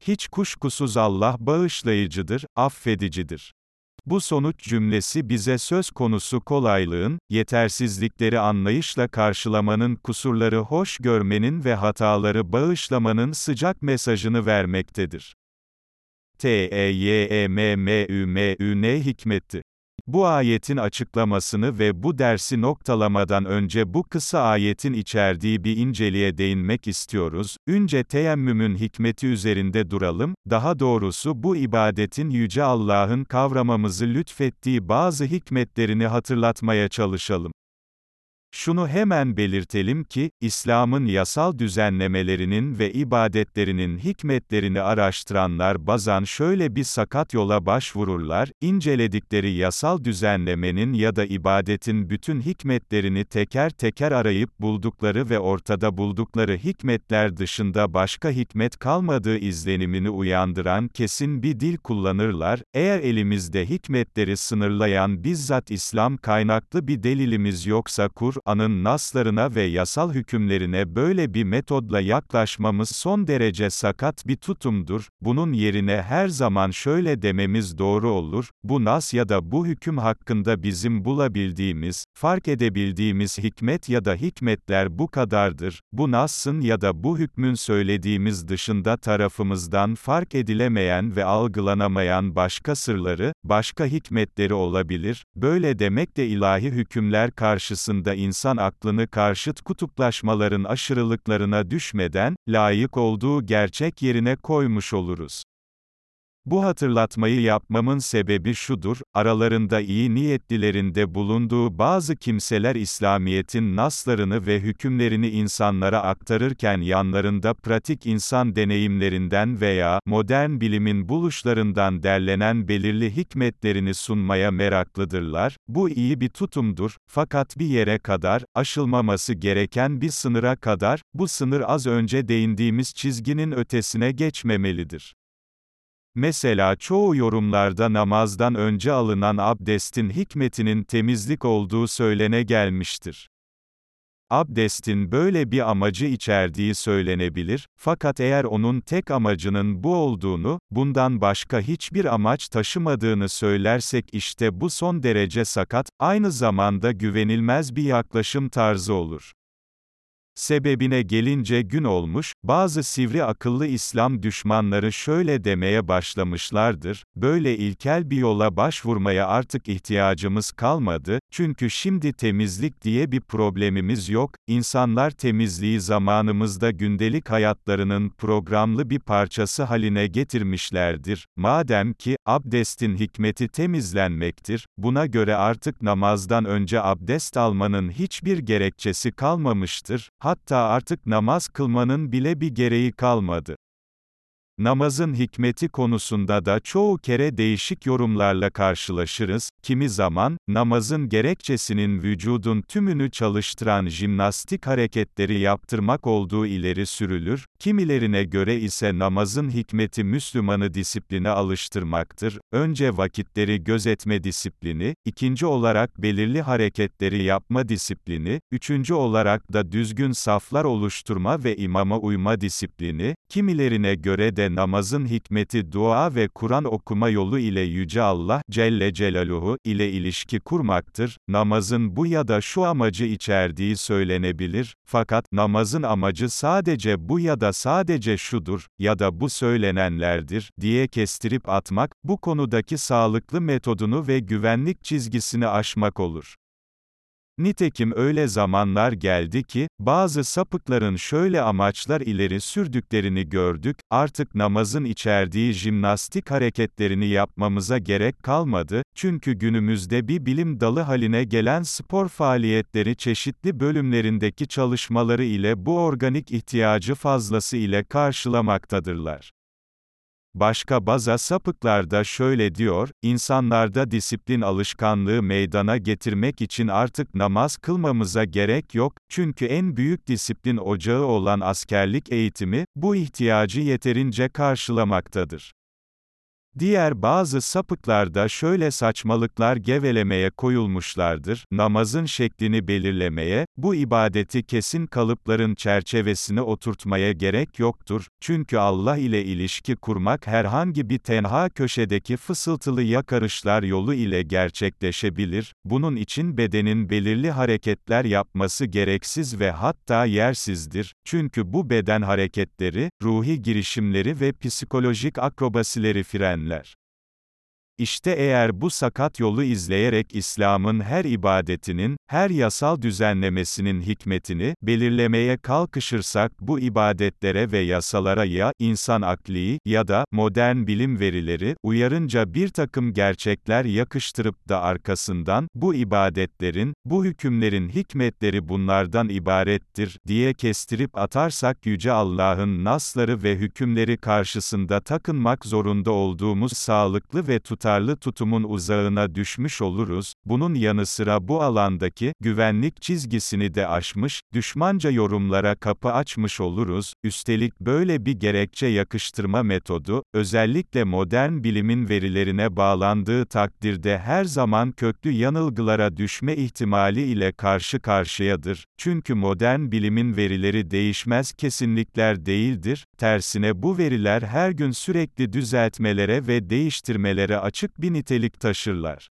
Hiç kuşkusuz Allah bağışlayıcıdır, affedicidir. Bu sonuç cümlesi bize söz konusu kolaylığın, yetersizlikleri anlayışla karşılamanın kusurları hoş görmenin ve hataları bağışlamanın sıcak mesajını vermektedir. T-E-Y-E-M-M-Ü-M-Ü-N hikmetti. Bu ayetin açıklamasını ve bu dersi noktalamadan önce bu kısa ayetin içerdiği bir inceliğe değinmek istiyoruz. Önce teyemmümün hikmeti üzerinde duralım, daha doğrusu bu ibadetin Yüce Allah'ın kavramamızı lütfettiği bazı hikmetlerini hatırlatmaya çalışalım. Şunu hemen belirtelim ki, İslam'ın yasal düzenlemelerinin ve ibadetlerinin hikmetlerini araştıranlar bazan şöyle bir sakat yola başvururlar, inceledikleri yasal düzenlemenin ya da ibadetin bütün hikmetlerini teker teker arayıp buldukları ve ortada buldukları hikmetler dışında başka hikmet kalmadığı izlenimini uyandıran kesin bir dil kullanırlar, eğer elimizde hikmetleri sınırlayan bizzat İslam kaynaklı bir delilimiz yoksa kur, Kur'an'ın naslarına ve yasal hükümlerine böyle bir metodla yaklaşmamız son derece sakat bir tutumdur, bunun yerine her zaman şöyle dememiz doğru olur, bu nas ya da bu hüküm hakkında bizim bulabildiğimiz, fark edebildiğimiz hikmet ya da hikmetler bu kadardır, bu nasın ya da bu hükmün söylediğimiz dışında tarafımızdan fark edilemeyen ve algılanamayan başka sırları, başka hikmetleri olabilir, böyle demek de ilahi hükümler karşısında insan insan aklını karşıt kutuplaşmaların aşırılıklarına düşmeden, layık olduğu gerçek yerine koymuş oluruz. Bu hatırlatmayı yapmamın sebebi şudur, aralarında iyi niyetlilerinde bulunduğu bazı kimseler İslamiyet'in naslarını ve hükümlerini insanlara aktarırken yanlarında pratik insan deneyimlerinden veya modern bilimin buluşlarından derlenen belirli hikmetlerini sunmaya meraklıdırlar. Bu iyi bir tutumdur, fakat bir yere kadar, aşılmaması gereken bir sınıra kadar, bu sınır az önce değindiğimiz çizginin ötesine geçmemelidir. Mesela çoğu yorumlarda namazdan önce alınan abdestin hikmetinin temizlik olduğu söylene gelmiştir. Abdestin böyle bir amacı içerdiği söylenebilir, fakat eğer onun tek amacının bu olduğunu, bundan başka hiçbir amaç taşımadığını söylersek işte bu son derece sakat, aynı zamanda güvenilmez bir yaklaşım tarzı olur. Sebebine gelince gün olmuş, bazı sivri akıllı İslam düşmanları şöyle demeye başlamışlardır, böyle ilkel bir yola başvurmaya artık ihtiyacımız kalmadı, çünkü şimdi temizlik diye bir problemimiz yok, insanlar temizliği zamanımızda gündelik hayatlarının programlı bir parçası haline getirmişlerdir, madem ki, abdestin hikmeti temizlenmektir, buna göre artık namazdan önce abdest almanın hiçbir gerekçesi kalmamıştır, hatta artık namaz kılmanın bile bir gereği kalmadı. Namazın hikmeti konusunda da çoğu kere değişik yorumlarla karşılaşırız, kimi zaman, namazın gerekçesinin vücudun tümünü çalıştıran jimnastik hareketleri yaptırmak olduğu ileri sürülür, kimilerine göre ise namazın hikmeti Müslümanı disipline alıştırmaktır, önce vakitleri gözetme disiplini, ikinci olarak belirli hareketleri yapma disiplini, üçüncü olarak da düzgün saflar oluşturma ve imama uyma disiplini, kimilerine göre de şekilde namazın hikmeti dua ve Kur'an okuma yolu ile Yüce Allah, Celle Celaluhu, ile ilişki kurmaktır. Namazın bu ya da şu amacı içerdiği söylenebilir, fakat, namazın amacı sadece bu ya da sadece şudur, ya da bu söylenenlerdir, diye kestirip atmak, bu konudaki sağlıklı metodunu ve güvenlik çizgisini aşmak olur. Nitekim öyle zamanlar geldi ki, bazı sapıkların şöyle amaçlar ileri sürdüklerini gördük, artık namazın içerdiği jimnastik hareketlerini yapmamıza gerek kalmadı, çünkü günümüzde bir bilim dalı haline gelen spor faaliyetleri çeşitli bölümlerindeki çalışmaları ile bu organik ihtiyacı fazlası ile karşılamaktadırlar. Başka baza sapıklar da şöyle diyor, insanlarda disiplin alışkanlığı meydana getirmek için artık namaz kılmamıza gerek yok, çünkü en büyük disiplin ocağı olan askerlik eğitimi, bu ihtiyacı yeterince karşılamaktadır. Diğer bazı sapıklar da şöyle saçmalıklar gevelemeye koyulmuşlardır, namazın şeklini belirlemeye, bu ibadeti kesin kalıpların çerçevesine oturtmaya gerek yoktur, çünkü Allah ile ilişki kurmak herhangi bir tenha köşedeki fısıltılı yakarışlar yolu ile gerçekleşebilir, bunun için bedenin belirli hareketler yapması gereksiz ve hatta yersizdir, çünkü bu beden hareketleri, ruhi girişimleri ve psikolojik akrobasileri fren Less. İşte eğer bu sakat yolu izleyerek İslam'ın her ibadetinin, her yasal düzenlemesinin hikmetini belirlemeye kalkışırsak bu ibadetlere ve yasalara ya insan akli ya da modern bilim verileri uyarınca bir takım gerçekler yakıştırıp da arkasından bu ibadetlerin, bu hükümlerin hikmetleri bunlardan ibarettir diye kestirip atarsak yüce Allah'ın nasları ve hükümleri karşısında takınmak zorunda olduğumuz sağlıklı ve tutarlı tutarlı tutumun uzağına düşmüş oluruz, bunun yanı sıra bu alandaki, güvenlik çizgisini de aşmış, düşmanca yorumlara kapı açmış oluruz, üstelik böyle bir gerekçe yakıştırma metodu, özellikle modern bilimin verilerine bağlandığı takdirde her zaman köklü yanılgılara düşme ihtimali ile karşı karşıyadır, çünkü modern bilimin verileri değişmez kesinlikler değildir, tersine bu veriler her gün sürekli düzeltmelere ve değiştirmelere açık bir nitelik taşırlar.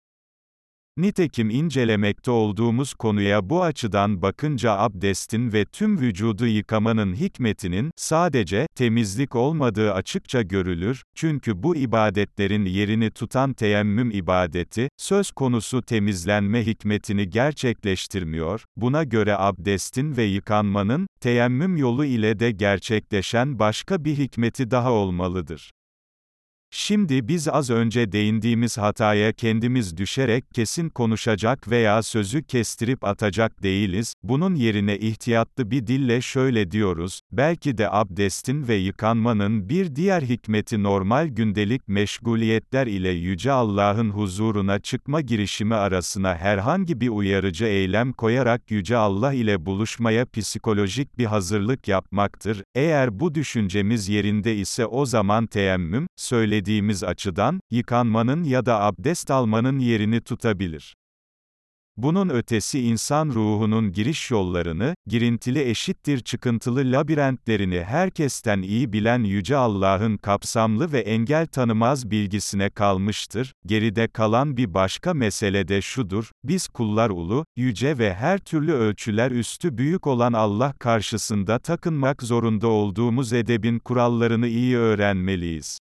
Nitekim incelemekte olduğumuz konuya bu açıdan bakınca abdestin ve tüm vücudu yıkamanın hikmetinin, sadece, temizlik olmadığı açıkça görülür, çünkü bu ibadetlerin yerini tutan teyemmüm ibadeti, söz konusu temizlenme hikmetini gerçekleştirmiyor, buna göre abdestin ve yıkanmanın, teyemmüm yolu ile de gerçekleşen başka bir hikmeti daha olmalıdır. Şimdi biz az önce değindiğimiz hataya kendimiz düşerek kesin konuşacak veya sözü kestirip atacak değiliz, bunun yerine ihtiyatlı bir dille şöyle diyoruz, belki de abdestin ve yıkanmanın bir diğer hikmeti normal gündelik meşguliyetler ile Yüce Allah'ın huzuruna çıkma girişimi arasına herhangi bir uyarıcı eylem koyarak Yüce Allah ile buluşmaya psikolojik bir hazırlık yapmaktır. Eğer bu düşüncemiz yerinde ise o zaman teyemmüm, söyle söylediğimiz açıdan, yıkanmanın ya da abdest almanın yerini tutabilir. Bunun ötesi insan ruhunun giriş yollarını, girintili eşittir çıkıntılı labirentlerini herkesten iyi bilen Yüce Allah'ın kapsamlı ve engel tanımaz bilgisine kalmıştır. Geride kalan bir başka mesele de şudur, biz kullar ulu, yüce ve her türlü ölçüler üstü büyük olan Allah karşısında takınmak zorunda olduğumuz edebin kurallarını iyi öğrenmeliyiz.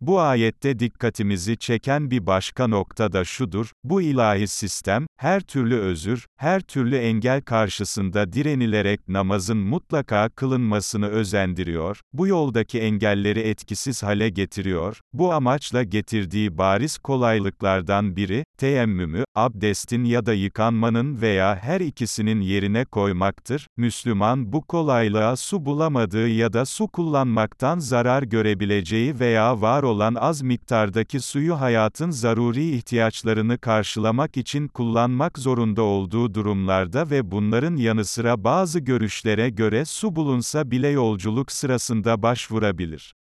Bu ayette dikkatimizi çeken bir başka nokta da şudur, bu ilahi sistem, her türlü özür, her türlü engel karşısında direnilerek namazın mutlaka kılınmasını özendiriyor, bu yoldaki engelleri etkisiz hale getiriyor, bu amaçla getirdiği bariz kolaylıklardan biri, teyemmümü, abdestin ya da yıkanmanın veya her ikisinin yerine koymaktır. Müslüman bu kolaylığa su bulamadığı ya da su kullanmaktan zarar görebileceği veya var olan az miktardaki suyu hayatın zaruri ihtiyaçlarını karşılamak için kullanmak zorunda olduğu durumlarda ve bunların yanı sıra bazı görüşlere göre su bulunsa bile yolculuk sırasında başvurabilir.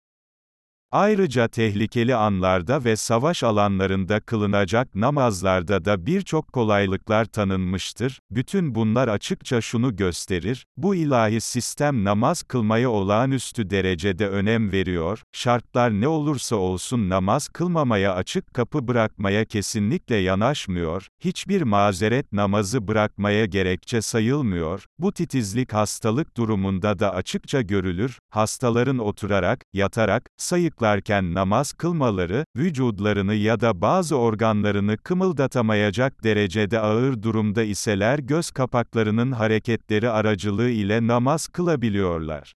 Ayrıca tehlikeli anlarda ve savaş alanlarında kılınacak namazlarda da birçok kolaylıklar tanınmıştır. Bütün bunlar açıkça şunu gösterir, bu ilahi sistem namaz kılmaya olağanüstü derecede önem veriyor, şartlar ne olursa olsun namaz kılmamaya açık kapı bırakmaya kesinlikle yanaşmıyor, hiçbir mazeret namazı bırakmaya gerekçe sayılmıyor, bu titizlik hastalık durumunda da açıkça görülür, hastaların oturarak, yatarak, sayık ayaklarken namaz kılmaları, vücudlarını ya da bazı organlarını kımıldatamayacak derecede ağır durumda iseler göz kapaklarının hareketleri aracılığı ile namaz kılabiliyorlar.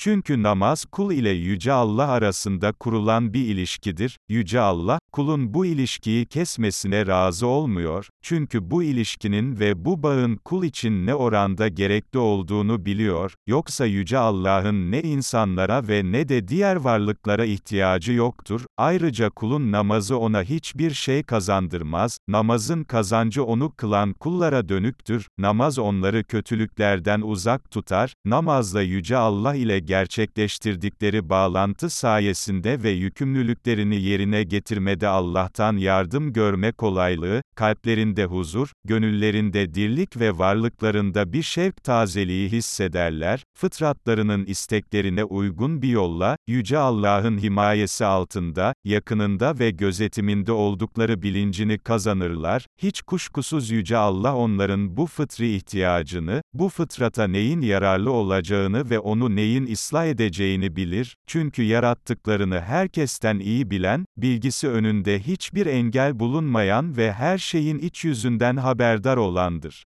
Çünkü namaz kul ile Yüce Allah arasında kurulan bir ilişkidir, Yüce Allah, kulun bu ilişkiyi kesmesine razı olmuyor, çünkü bu ilişkinin ve bu bağın kul için ne oranda gerekli olduğunu biliyor, yoksa Yüce Allah'ın ne insanlara ve ne de diğer varlıklara ihtiyacı yoktur, ayrıca kulun namazı ona hiçbir şey kazandırmaz, namazın kazancı onu kılan kullara dönüktür, namaz onları kötülüklerden uzak tutar, namazla Yüce Allah ile gerçekleştirdikleri bağlantı sayesinde ve yükümlülüklerini yerine getirmede Allah'tan yardım görme kolaylığı, kalplerinde huzur, gönüllerinde dirlik ve varlıklarında bir şevk tazeliği hissederler, fıtratlarının isteklerine uygun bir yolla, Yüce Allah'ın himayesi altında, yakınında ve gözetiminde oldukları bilincini kazanırlar, hiç kuşkusuz Yüce Allah onların bu fıtri ihtiyacını, bu fıtrata neyin yararlı olacağını ve onu neyin ıslah edeceğini bilir, çünkü yarattıklarını herkesten iyi bilen, bilgisi önünde hiçbir engel bulunmayan ve her şeyin iç yüzünden haberdar olandır.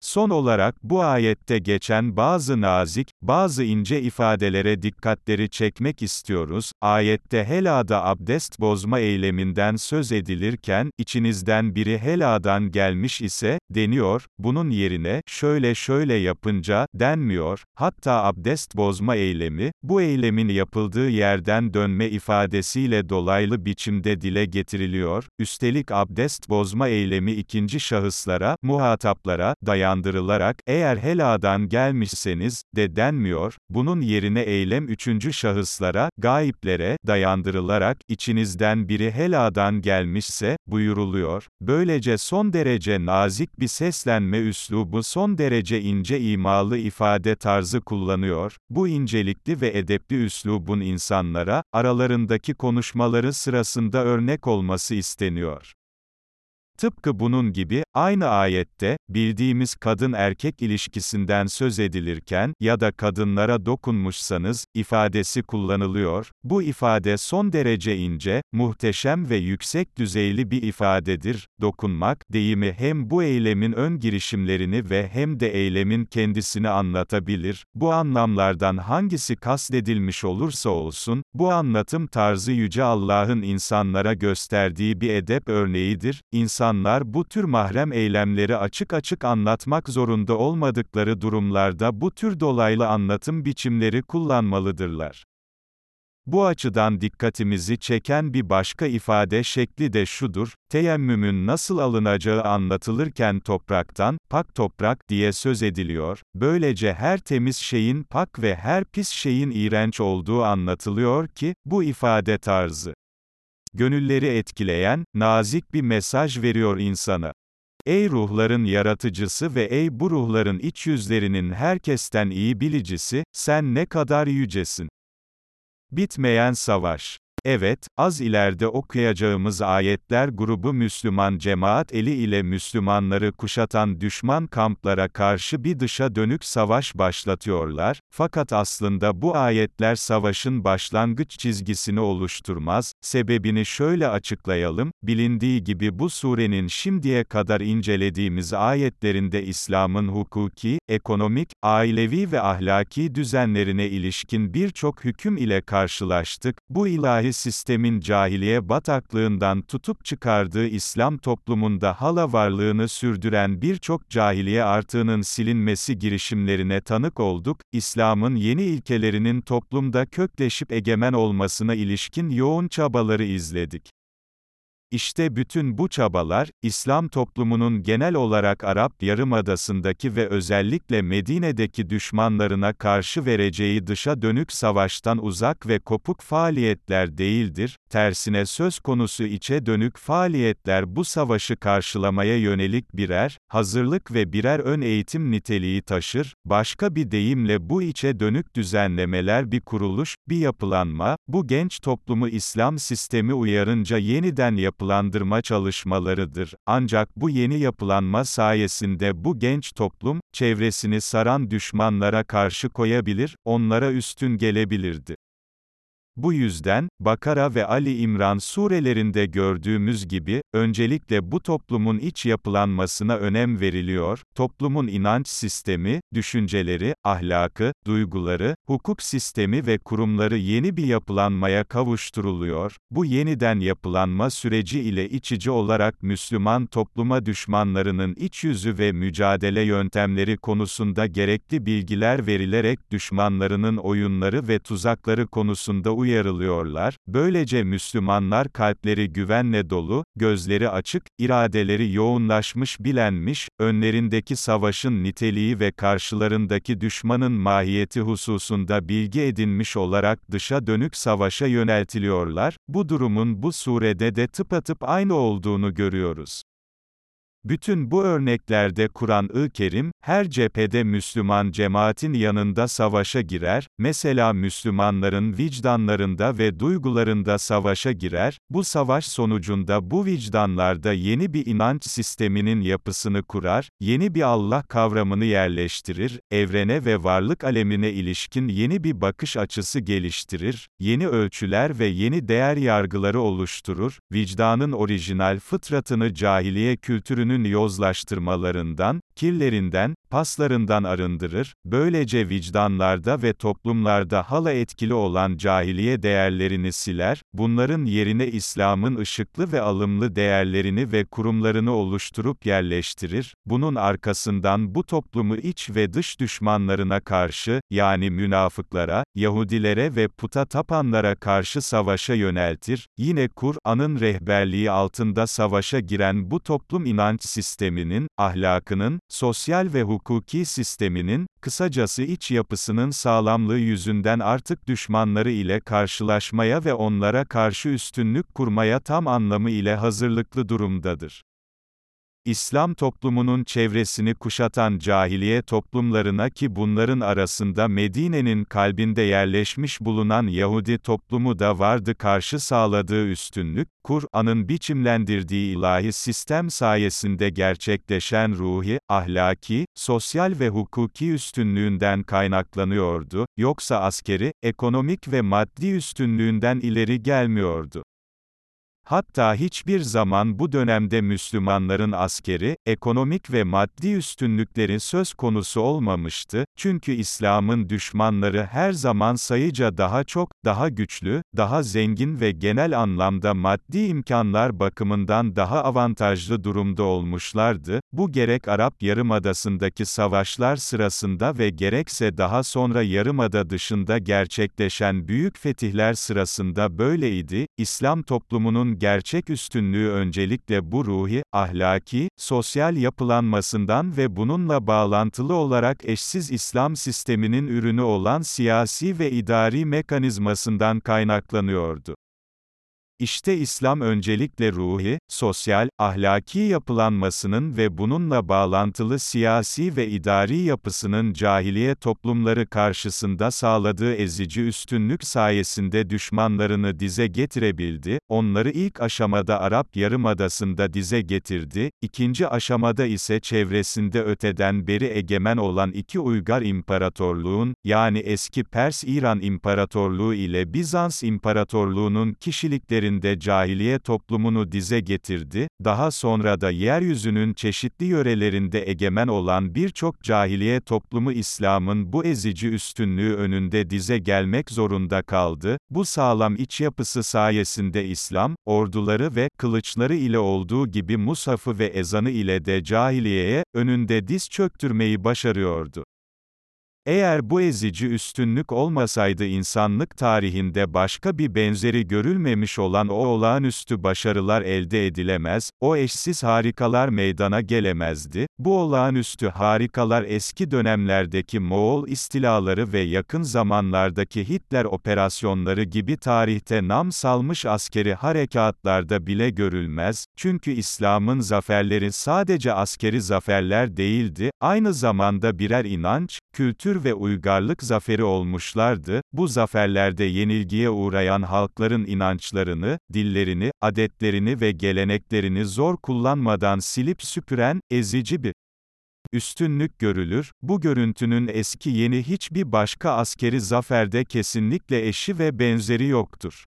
Son olarak bu ayette geçen bazı nazik, bazı ince ifadelere dikkatleri çekmek istiyoruz. Ayette helada abdest bozma eyleminden söz edilirken, içinizden biri heladan gelmiş ise, deniyor, bunun yerine, şöyle şöyle yapınca, denmiyor, hatta abdest bozma eylemi, bu eylemin yapıldığı yerden dönme ifadesiyle dolaylı biçimde dile getiriliyor, üstelik abdest bozma eylemi ikinci şahıslara, muhataplara, dayan dayandırılarak, eğer heladan gelmişseniz, de denmiyor, bunun yerine eylem üçüncü şahıslara, gaiplere, dayandırılarak, içinizden biri heladan gelmişse, buyuruluyor, böylece son derece nazik bir seslenme üslubu son derece ince imalı ifade tarzı kullanıyor, bu incelikli ve edepli üslubun insanlara, aralarındaki konuşmaları sırasında örnek olması isteniyor. Tıpkı bunun gibi, aynı ayette, bildiğimiz kadın-erkek ilişkisinden söz edilirken, ya da kadınlara dokunmuşsanız, ifadesi kullanılıyor, bu ifade son derece ince, muhteşem ve yüksek düzeyli bir ifadedir, dokunmak, deyimi hem bu eylemin ön girişimlerini ve hem de eylemin kendisini anlatabilir, bu anlamlardan hangisi kastedilmiş olursa olsun, bu anlatım tarzı Yüce Allah'ın insanlara gösterdiği bir edep örneğidir, insan insanlar bu tür mahrem eylemleri açık açık anlatmak zorunda olmadıkları durumlarda bu tür dolaylı anlatım biçimleri kullanmalıdırlar. Bu açıdan dikkatimizi çeken bir başka ifade şekli de şudur, teyemmümün nasıl alınacağı anlatılırken topraktan, pak toprak diye söz ediliyor, böylece her temiz şeyin pak ve her pis şeyin iğrenç olduğu anlatılıyor ki, bu ifade tarzı gönülleri etkileyen, nazik bir mesaj veriyor insana. Ey ruhların yaratıcısı ve ey bu ruhların iç yüzlerinin herkesten iyi bilicisi, sen ne kadar yücesin. Bitmeyen Savaş Evet, az ileride okuyacağımız ayetler grubu Müslüman cemaat eli ile Müslümanları kuşatan düşman kamplara karşı bir dışa dönük savaş başlatıyorlar, fakat aslında bu ayetler savaşın başlangıç çizgisini oluşturmaz, sebebini şöyle açıklayalım, bilindiği gibi bu surenin şimdiye kadar incelediğimiz ayetlerinde İslam'ın hukuki, ekonomik, ailevi ve ahlaki düzenlerine ilişkin birçok hüküm ile karşılaştık, bu ilahi sistemin cahiliye bataklığından tutup çıkardığı İslam toplumunda hala varlığını sürdüren birçok cahiliye artığının silinmesi girişimlerine tanık olduk, İslam'ın yeni ilkelerinin toplumda kökleşip egemen olmasına ilişkin yoğun çabaları izledik. İşte bütün bu çabalar, İslam toplumunun genel olarak Arap Yarımadası'ndaki ve özellikle Medine'deki düşmanlarına karşı vereceği dışa dönük savaştan uzak ve kopuk faaliyetler değildir, tersine söz konusu içe dönük faaliyetler bu savaşı karşılamaya yönelik birer, hazırlık ve birer ön eğitim niteliği taşır, başka bir deyimle bu içe dönük düzenlemeler bir kuruluş, bir yapılanma, bu genç toplumu İslam sistemi uyarınca yeniden yapılandırma çalışmalarıdır. Ancak bu yeni yapılanma sayesinde bu genç toplum, çevresini saran düşmanlara karşı koyabilir, onlara üstün gelebilirdi. Bu yüzden, Bakara ve Ali İmran surelerinde gördüğümüz gibi, öncelikle bu toplumun iç yapılanmasına önem veriliyor, toplumun inanç sistemi, düşünceleri, ahlakı, duyguları, hukuk sistemi ve kurumları yeni bir yapılanmaya kavuşturuluyor, bu yeniden yapılanma süreci ile içici olarak Müslüman topluma düşmanlarının iç yüzü ve mücadele yöntemleri konusunda gerekli bilgiler verilerek düşmanlarının oyunları ve tuzakları konusunda uyarılıyorlar, böylece Müslümanlar kalpleri güvenle dolu, gözleri açık, iradeleri yoğunlaşmış bilenmiş, önlerindeki savaşın niteliği ve karşılarındaki düşmanın mahiyeti hususunda bilgi edinmiş olarak dışa dönük savaşa yöneltiliyorlar, bu durumun bu surede de tıpatıp aynı olduğunu görüyoruz. Bütün bu örneklerde Kur'an-ı Kerim, her cephede Müslüman cemaatin yanında savaşa girer, mesela Müslümanların vicdanlarında ve duygularında savaşa girer, bu savaş sonucunda bu vicdanlarda yeni bir inanç sisteminin yapısını kurar, yeni bir Allah kavramını yerleştirir, evrene ve varlık alemine ilişkin yeni bir bakış açısı geliştirir, yeni ölçüler ve yeni değer yargıları oluşturur, vicdanın orijinal fıtratını cahiliye kültürünün gönlünün yozlaştırmalarından, kirlerinden, paslarından arındırır, böylece vicdanlarda ve toplumlarda hala etkili olan cahiliye değerlerini siler, bunların yerine İslam'ın ışıklı ve alımlı değerlerini ve kurumlarını oluşturup yerleştirir, bunun arkasından bu toplumu iç ve dış düşmanlarına karşı, yani münafıklara, Yahudilere ve puta tapanlara karşı savaşa yöneltir, yine Kur'an'ın rehberliği altında savaşa giren bu toplum inanç sisteminin, ahlakının, sosyal ve hukuki sisteminin, kısacası iç yapısının sağlamlığı yüzünden artık düşmanları ile karşılaşmaya ve onlara karşı üstünlük kurmaya tam anlamı ile hazırlıklı durumdadır. İslam toplumunun çevresini kuşatan cahiliye toplumlarına ki bunların arasında Medine'nin kalbinde yerleşmiş bulunan Yahudi toplumu da vardı karşı sağladığı üstünlük, Kur'an'ın biçimlendirdiği ilahi sistem sayesinde gerçekleşen ruhi, ahlaki, sosyal ve hukuki üstünlüğünden kaynaklanıyordu, yoksa askeri, ekonomik ve maddi üstünlüğünden ileri gelmiyordu. Hatta hiçbir zaman bu dönemde Müslümanların askeri, ekonomik ve maddi üstünlükleri söz konusu olmamıştı, çünkü İslam'ın düşmanları her zaman sayıca daha çok, daha güçlü, daha zengin ve genel anlamda maddi imkanlar bakımından daha avantajlı durumda olmuşlardı, bu gerek Arap Yarımadası'ndaki savaşlar sırasında ve gerekse daha sonra Yarımada dışında gerçekleşen büyük fetihler sırasında böyleydi, İslam toplumunun gerçek üstünlüğü öncelikle bu ruhi, ahlaki, sosyal yapılanmasından ve bununla bağlantılı olarak eşsiz İslam sisteminin ürünü olan siyasi ve idari mekanizmasından kaynaklanıyordu. İşte İslam öncelikle ruhi, sosyal, ahlaki yapılanmasının ve bununla bağlantılı siyasi ve idari yapısının cahiliye toplumları karşısında sağladığı ezici üstünlük sayesinde düşmanlarını dize getirebildi, onları ilk aşamada Arap Yarımadası'nda dize getirdi, ikinci aşamada ise çevresinde öteden beri egemen olan iki Uygar İmparatorluğun, yani eski Pers-İran İmparatorluğu ile Bizans İmparatorluğu'nun kişiliklerini üzerinde cahiliye toplumunu dize getirdi, daha sonra da yeryüzünün çeşitli yörelerinde egemen olan birçok cahiliye toplumu İslam'ın bu ezici üstünlüğü önünde dize gelmek zorunda kaldı, bu sağlam iç yapısı sayesinde İslam, orduları ve kılıçları ile olduğu gibi Musaf'ı ve ezanı ile de cahiliyeye, önünde diz çöktürmeyi başarıyordu. Eğer bu ezici üstünlük olmasaydı insanlık tarihinde başka bir benzeri görülmemiş olan o olağanüstü başarılar elde edilemez, o eşsiz harikalar meydana gelemezdi. Bu olağanüstü harikalar eski dönemlerdeki Moğol istilaları ve yakın zamanlardaki Hitler operasyonları gibi tarihte nam salmış askeri harekatlarda bile görülmez, çünkü İslam'ın zaferleri sadece askeri zaferler değildi, aynı zamanda birer inanç, kültür ve uygarlık zaferi olmuşlardı, bu zaferlerde yenilgiye uğrayan halkların inançlarını, dillerini, adetlerini ve geleneklerini zor kullanmadan silip süpüren, ezici bir üstünlük görülür, bu görüntünün eski yeni hiçbir başka askeri zaferde kesinlikle eşi ve benzeri yoktur.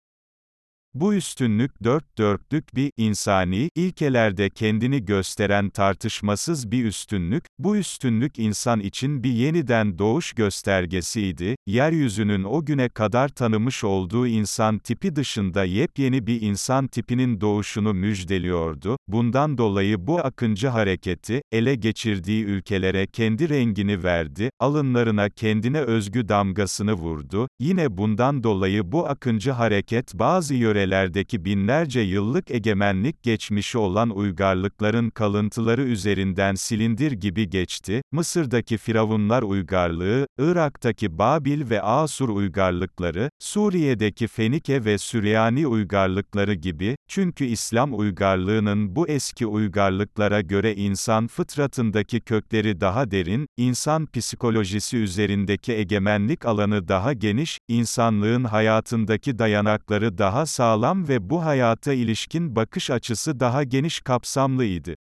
Bu üstünlük dört dörtlük bir, insani, ilkelerde kendini gösteren tartışmasız bir üstünlük, bu üstünlük insan için bir yeniden doğuş göstergesiydi, yeryüzünün o güne kadar tanımış olduğu insan tipi dışında yepyeni bir insan tipinin doğuşunu müjdeliyordu, bundan dolayı bu akıncı hareketi, ele geçirdiği ülkelere kendi rengini verdi, alınlarına kendine özgü damgasını vurdu, yine bundan dolayı bu akıncı hareket bazı yöre yörelerdeki binlerce yıllık egemenlik geçmişi olan uygarlıkların kalıntıları üzerinden silindir gibi geçti, Mısır'daki Firavunlar uygarlığı, Irak'taki Babil ve Asur uygarlıkları, Suriye'deki Fenike ve Süryani uygarlıkları gibi, çünkü İslam uygarlığının bu eski uygarlıklara göre insan fıtratındaki kökleri daha derin, insan psikolojisi üzerindeki egemenlik alanı daha geniş, insanlığın hayatındaki dayanakları daha sağlam, sağlam ve bu hayata ilişkin bakış açısı daha geniş kapsamlıydı.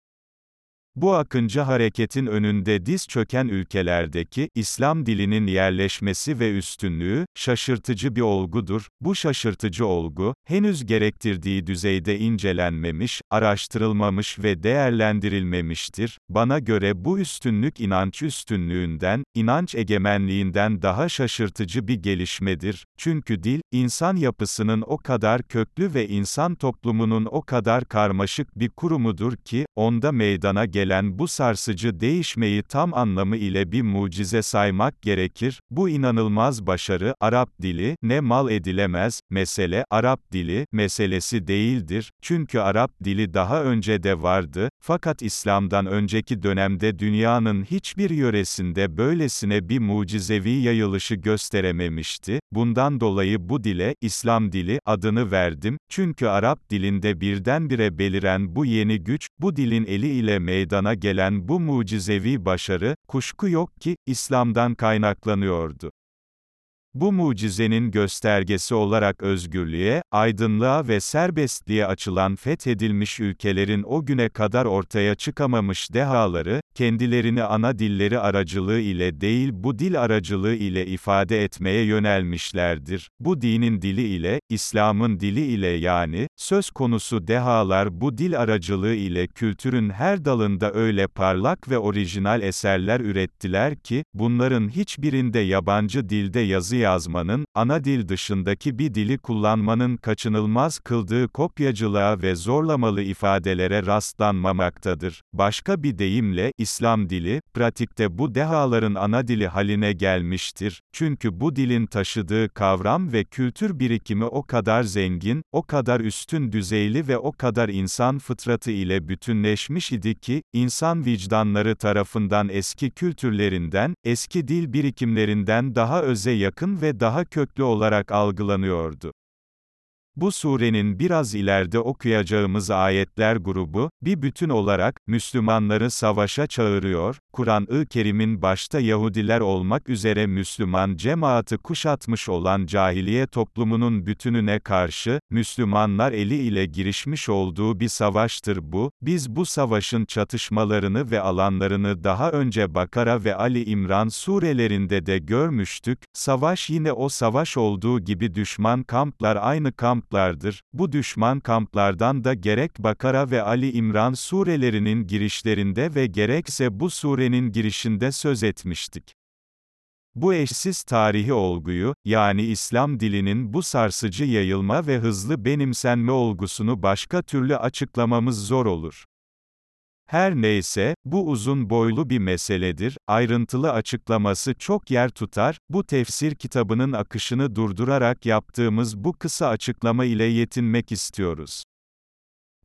Bu akıncı hareketin önünde diz çöken ülkelerdeki, İslam dilinin yerleşmesi ve üstünlüğü, şaşırtıcı bir olgudur. Bu şaşırtıcı olgu, henüz gerektirdiği düzeyde incelenmemiş, araştırılmamış ve değerlendirilmemiştir. Bana göre bu üstünlük inanç üstünlüğünden, inanç egemenliğinden daha şaşırtıcı bir gelişmedir. Çünkü dil, insan yapısının o kadar köklü ve insan toplumunun o kadar karmaşık bir kurumudur ki, onda meydana gelen gelen bu sarsıcı değişmeyi tam anlamı ile bir mucize saymak gerekir. Bu inanılmaz başarı, Arap dili, ne mal edilemez, mesele, Arap dili, meselesi değildir. Çünkü Arap dili daha önce de vardı, fakat İslam'dan önceki dönemde dünyanın hiçbir yöresinde böylesine bir mucizevi yayılışı gösterememişti. Bundan dolayı bu dile, İslam dili, adını verdim. Çünkü Arap dilinde birdenbire beliren bu yeni güç, bu dilin eli ile meydan meydana gelen bu mucizevi başarı, kuşku yok ki, İslam'dan kaynaklanıyordu. Bu mucizenin göstergesi olarak özgürlüğe, aydınlığa ve serbestliğe açılan fethedilmiş ülkelerin o güne kadar ortaya çıkamamış dehaları, kendilerini ana dilleri aracılığı ile değil bu dil aracılığı ile ifade etmeye yönelmişlerdir. Bu dinin dili ile, İslam'ın dili ile yani, söz konusu dehalar bu dil aracılığı ile kültürün her dalında öyle parlak ve orijinal eserler ürettiler ki, bunların hiçbirinde yabancı dilde yazı yazmanın, ana dil dışındaki bir dili kullanmanın kaçınılmaz kıldığı kopyacılığa ve zorlamalı ifadelere rastlanmamaktadır. Başka bir deyimle, İslam dili, pratikte bu dehaların ana dili haline gelmiştir. Çünkü bu dilin taşıdığı kavram ve kültür birikimi o kadar zengin, o kadar üstün düzeyli ve o kadar insan fıtratı ile bütünleşmiş idi ki, insan vicdanları tarafından eski kültürlerinden, eski dil birikimlerinden daha öze yakın ve daha köklü olarak algılanıyordu. Bu surenin biraz ileride okuyacağımız ayetler grubu, bir bütün olarak, Müslümanları savaşa çağırıyor, Kur'an-ı Kerim'in başta Yahudiler olmak üzere Müslüman cemaati kuşatmış olan cahiliye toplumunun bütününe karşı, Müslümanlar eli ile girişmiş olduğu bir savaştır bu, biz bu savaşın çatışmalarını ve alanlarını daha önce Bakara ve Ali İmran surelerinde de görmüştük, savaş yine o savaş olduğu gibi düşman kamplar aynı kamp kamplardır. Bu düşman kamplardan da gerek Bakara ve Ali İmran surelerinin girişlerinde ve gerekse bu surenin girişinde söz etmiştik. Bu eşsiz tarihi olguyu, yani İslam dilinin bu sarsıcı yayılma ve hızlı benimsenme olgusunu başka türlü açıklamamız zor olur. Her neyse, bu uzun boylu bir meseledir, ayrıntılı açıklaması çok yer tutar, bu tefsir kitabının akışını durdurarak yaptığımız bu kısa açıklama ile yetinmek istiyoruz.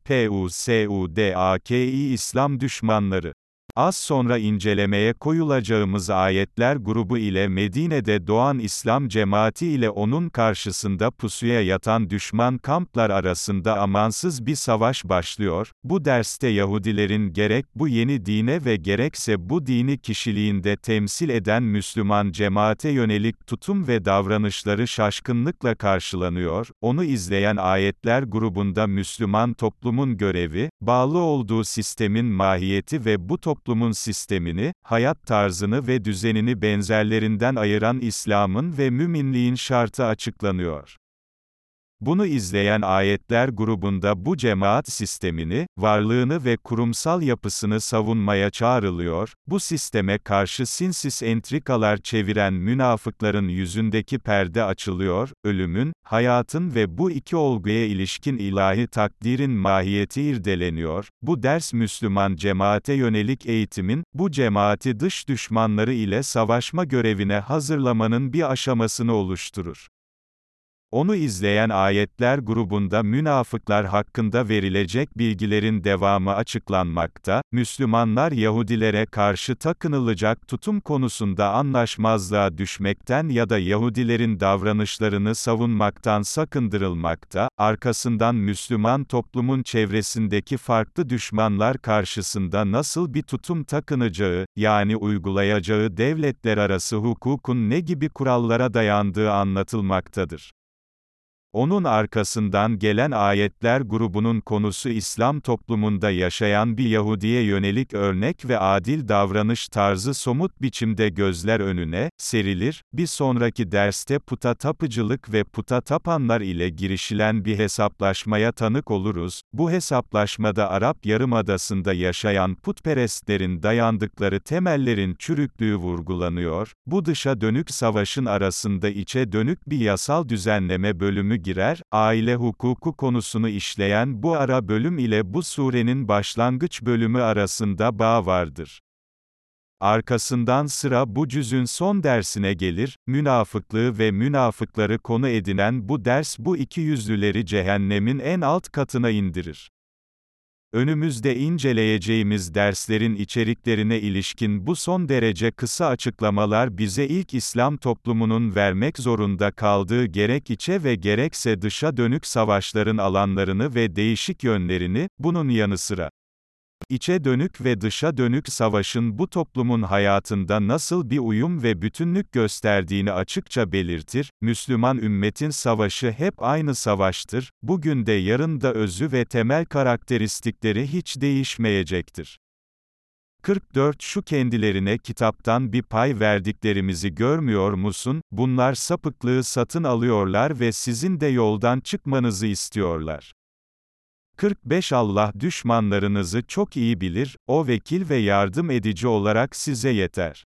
PUSUDAKİ İslam düşmanları Az sonra incelemeye koyulacağımız ayetler grubu ile Medine'de doğan İslam cemaati ile onun karşısında pusuya yatan düşman kamplar arasında amansız bir savaş başlıyor. Bu derste Yahudilerin gerek bu yeni dine ve gerekse bu dini kişiliğinde temsil eden Müslüman cemaate yönelik tutum ve davranışları şaşkınlıkla karşılanıyor. Onu izleyen ayetler grubunda Müslüman toplumun görevi, bağlı olduğu sistemin mahiyeti ve bu toplum toplumun sistemini, hayat tarzını ve düzenini benzerlerinden ayıran İslam'ın ve müminliğin şartı açıklanıyor. Bunu izleyen ayetler grubunda bu cemaat sistemini, varlığını ve kurumsal yapısını savunmaya çağrılıyor, bu sisteme karşı sinsis entrikalar çeviren münafıkların yüzündeki perde açılıyor, ölümün, hayatın ve bu iki olguya ilişkin ilahi takdirin mahiyeti irdeleniyor, bu ders Müslüman cemaate yönelik eğitimin, bu cemaati dış düşmanları ile savaşma görevine hazırlamanın bir aşamasını oluşturur. Onu izleyen ayetler grubunda münafıklar hakkında verilecek bilgilerin devamı açıklanmakta, Müslümanlar Yahudilere karşı takınılacak tutum konusunda anlaşmazlığa düşmekten ya da Yahudilerin davranışlarını savunmaktan sakındırılmakta, arkasından Müslüman toplumun çevresindeki farklı düşmanlar karşısında nasıl bir tutum takınacağı, yani uygulayacağı devletler arası hukukun ne gibi kurallara dayandığı anlatılmaktadır. Onun arkasından gelen ayetler grubunun konusu İslam toplumunda yaşayan bir Yahudiye yönelik örnek ve adil davranış tarzı somut biçimde gözler önüne serilir. Bir sonraki derste puta tapıcılık ve puta tapanlar ile girişilen bir hesaplaşmaya tanık oluruz. Bu hesaplaşmada Arap Yarımadası'nda yaşayan putperestlerin dayandıkları temellerin çürüklüğü vurgulanıyor. Bu dışa dönük savaşın arasında içe dönük bir yasal düzenleme bölümü girer, aile hukuku konusunu işleyen bu ara bölüm ile bu surenin başlangıç bölümü arasında bağ vardır. Arkasından sıra bu cüzün son dersine gelir, münafıklığı ve münafıkları konu edinen bu ders bu iki yüzlüleri cehennemin en alt katına indirir. Önümüzde inceleyeceğimiz derslerin içeriklerine ilişkin bu son derece kısa açıklamalar bize ilk İslam toplumunun vermek zorunda kaldığı gerek içe ve gerekse dışa dönük savaşların alanlarını ve değişik yönlerini, bunun yanı sıra İçe dönük ve dışa dönük savaşın bu toplumun hayatında nasıl bir uyum ve bütünlük gösterdiğini açıkça belirtir. Müslüman ümmetin savaşı hep aynı savaştır. Bugün de yarın da özü ve temel karakteristikleri hiç değişmeyecektir. 44 Şu kendilerine kitaptan bir pay verdiklerimizi görmüyor musun? Bunlar sapıklığı satın alıyorlar ve sizin de yoldan çıkmanızı istiyorlar. 45 Allah düşmanlarınızı çok iyi bilir, o vekil ve yardım edici olarak size yeter.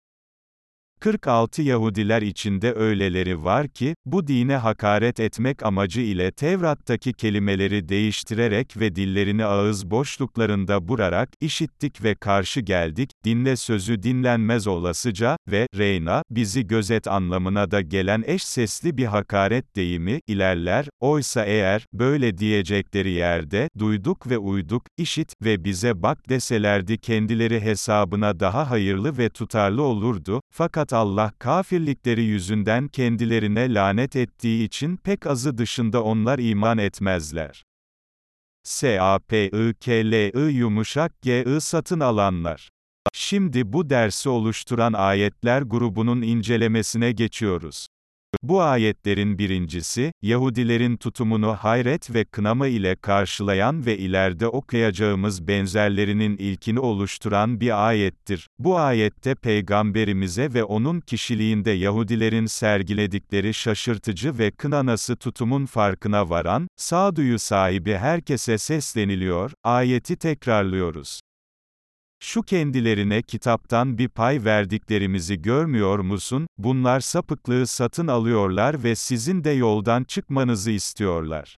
46 Yahudiler içinde öyleleri var ki, bu dine hakaret etmek amacı ile Tevrat'taki kelimeleri değiştirerek ve dillerini ağız boşluklarında burarak, işittik ve karşı geldik, dinle sözü dinlenmez olasıca, ve, Reyna, bizi gözet anlamına da gelen eş sesli bir hakaret deyimi, ilerler, oysa eğer, böyle diyecekleri yerde, duyduk ve uyduk, işit, ve bize bak deselerdi kendileri hesabına daha hayırlı ve tutarlı olurdu, fakat Allah kafirlikleri yüzünden kendilerine lanet ettiği için pek azı dışında onlar iman etmezler. S-A-P-I-K-L-I yumuşak G-I satın alanlar. Şimdi bu dersi oluşturan ayetler grubunun incelemesine geçiyoruz. Bu ayetlerin birincisi, Yahudilerin tutumunu hayret ve kınama ile karşılayan ve ileride okuyacağımız benzerlerinin ilkini oluşturan bir ayettir. Bu ayette Peygamberimize ve onun kişiliğinde Yahudilerin sergiledikleri şaşırtıcı ve kınanası tutumun farkına varan, sağduyu sahibi herkese sesleniliyor, ayeti tekrarlıyoruz. Şu kendilerine kitaptan bir pay verdiklerimizi görmüyor musun? Bunlar sapıklığı satın alıyorlar ve sizin de yoldan çıkmanızı istiyorlar.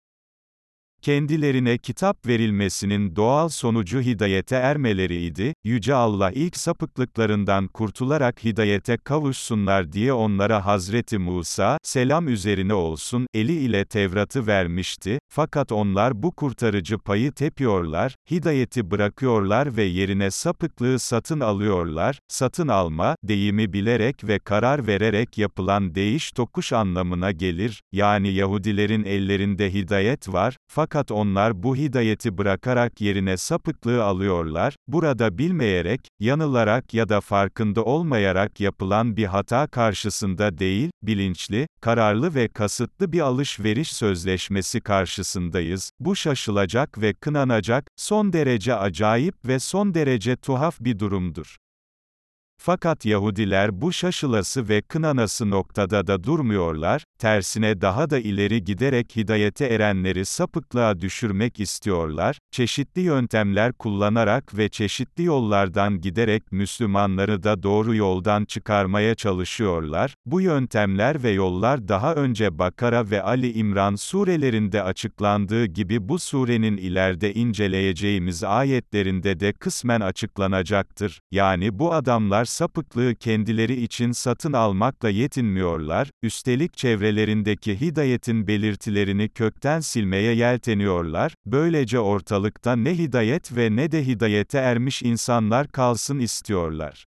Kendilerine kitap verilmesinin doğal sonucu hidayete ermeleriydi, Yüce Allah ilk sapıklıklarından kurtularak hidayete kavuşsunlar diye onlara Hazreti Musa, selam üzerine olsun, eli ile Tevrat'ı vermişti, fakat onlar bu kurtarıcı payı tepiyorlar, hidayeti bırakıyorlar ve yerine sapıklığı satın alıyorlar, satın alma, deyimi bilerek ve karar vererek yapılan değiş tokuş anlamına gelir, yani Yahudilerin ellerinde hidayet var, fakat onlar bu hidayeti bırakarak yerine sapıklığı alıyorlar, burada bilmeyerek, yanılarak ya da farkında olmayarak yapılan bir hata karşısında değil, bilinçli, kararlı ve kasıtlı bir alışveriş sözleşmesi karşısındayız, bu şaşılacak ve kınanacak, son derece acayip ve son derece tuhaf bir durumdur. Fakat Yahudiler bu şaşılası ve kınanası noktada da durmuyorlar, tersine daha da ileri giderek hidayete erenleri sapıklığa düşürmek istiyorlar, çeşitli yöntemler kullanarak ve çeşitli yollardan giderek Müslümanları da doğru yoldan çıkarmaya çalışıyorlar, bu yöntemler ve yollar daha önce Bakara ve Ali İmran surelerinde açıklandığı gibi bu surenin ileride inceleyeceğimiz ayetlerinde de kısmen açıklanacaktır, yani bu adamlar sapıklığı kendileri için satın almakla yetinmiyorlar, üstelik çevrelerindeki hidayetin belirtilerini kökten silmeye yelteniyorlar, böylece ortalıkta ne hidayet ve ne de hidayete ermiş insanlar kalsın istiyorlar.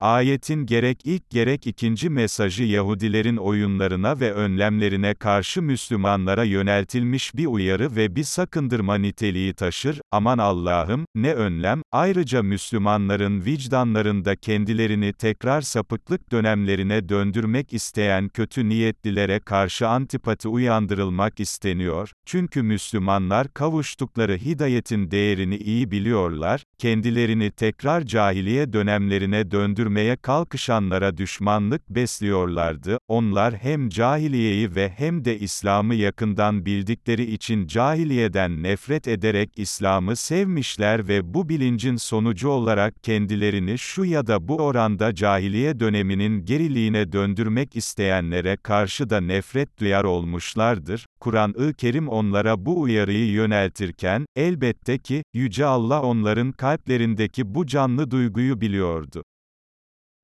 Ayetin gerek ilk gerek ikinci mesajı Yahudilerin oyunlarına ve önlemlerine karşı Müslümanlara yöneltilmiş bir uyarı ve bir sakındırma niteliği taşır, aman Allah'ım, ne önlem, ayrıca Müslümanların vicdanlarında kendilerini tekrar sapıklık dönemlerine döndürmek isteyen kötü niyetlilere karşı antipati uyandırılmak isteniyor, çünkü Müslümanlar kavuştukları hidayetin değerini iyi biliyorlar, kendilerini tekrar cahiliye dönemlerine döndürmek öldürmeye kalkışanlara düşmanlık besliyorlardı, onlar hem cahiliyeyi ve hem de İslam'ı yakından bildikleri için cahiliyeden nefret ederek İslam'ı sevmişler ve bu bilincin sonucu olarak kendilerini şu ya da bu oranda cahiliye döneminin geriliğine döndürmek isteyenlere karşı da nefret duyar olmuşlardır. Kur'an-ı Kerim onlara bu uyarıyı yöneltirken, elbette ki, Yüce Allah onların kalplerindeki bu canlı duyguyu biliyordu.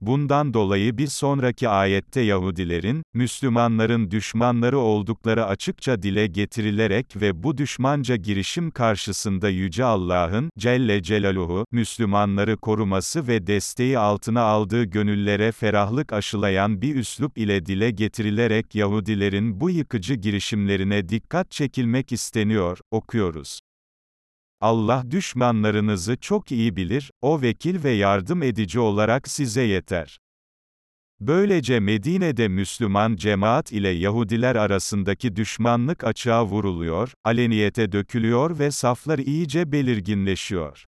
Bundan dolayı bir sonraki ayette Yahudilerin, Müslümanların düşmanları oldukları açıkça dile getirilerek ve bu düşmanca girişim karşısında Yüce Allah'ın, Celle Celaluhu, Müslümanları koruması ve desteği altına aldığı gönüllere ferahlık aşılayan bir üslup ile dile getirilerek Yahudilerin bu yıkıcı girişimlerine dikkat çekilmek isteniyor, okuyoruz. Allah düşmanlarınızı çok iyi bilir, o vekil ve yardım edici olarak size yeter. Böylece Medine'de Müslüman cemaat ile Yahudiler arasındaki düşmanlık açığa vuruluyor, aleniyete dökülüyor ve saflar iyice belirginleşiyor.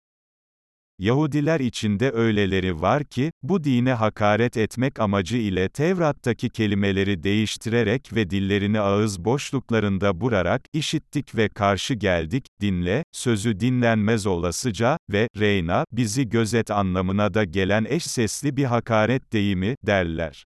Yahudiler içinde öyleleri var ki, bu dine hakaret etmek amacı ile Tevrat'taki kelimeleri değiştirerek ve dillerini ağız boşluklarında burarak, işittik ve karşı geldik, dinle, sözü dinlenmez olasıca, ve, reyna, bizi gözet anlamına da gelen eş sesli bir hakaret deyimi, derler.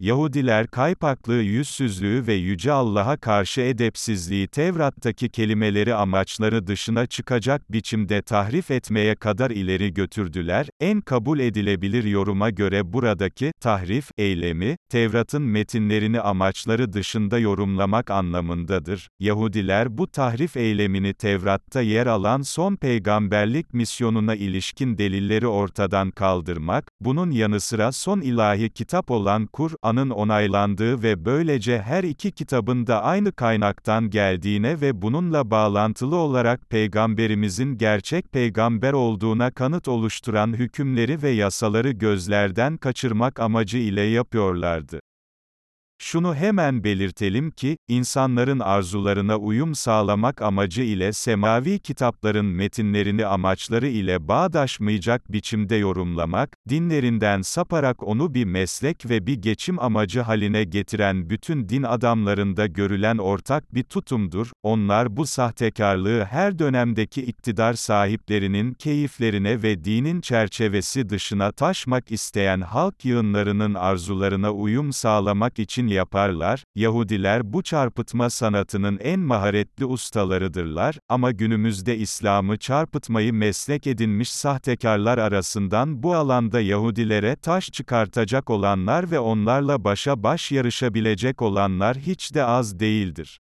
Yahudiler kaypaklığı yüzsüzlüğü ve Yüce Allah'a karşı edepsizliği Tevrat'taki kelimeleri amaçları dışına çıkacak biçimde tahrif etmeye kadar ileri götürdüler, en kabul edilebilir yoruma göre buradaki, tahrif, eylemi, Tevrat'ın metinlerini amaçları dışında yorumlamak anlamındadır. Yahudiler bu tahrif eylemini Tevrat'ta yer alan son peygamberlik misyonuna ilişkin delilleri ortadan kaldırmak, bunun yanı sıra son ilahi kitap olan Kur, Kur'an'ın onaylandığı ve böylece her iki kitabın da aynı kaynaktan geldiğine ve bununla bağlantılı olarak peygamberimizin gerçek peygamber olduğuna kanıt oluşturan hükümleri ve yasaları gözlerden kaçırmak amacı ile yapıyorlardı. Şunu hemen belirtelim ki, insanların arzularına uyum sağlamak amacı ile semavi kitapların metinlerini amaçları ile bağdaşmayacak biçimde yorumlamak, dinlerinden saparak onu bir meslek ve bir geçim amacı haline getiren bütün din adamlarında görülen ortak bir tutumdur, onlar bu sahtekarlığı her dönemdeki iktidar sahiplerinin keyiflerine ve dinin çerçevesi dışına taşmak isteyen halk yığınlarının arzularına uyum sağlamak için yaparlar, Yahudiler bu çarpıtma sanatının en maharetli ustalarıdırlar, ama günümüzde İslam'ı çarpıtmayı meslek edinmiş sahtekarlar arasından bu alanda Yahudilere taş çıkartacak olanlar ve onlarla başa baş yarışabilecek olanlar hiç de az değildir.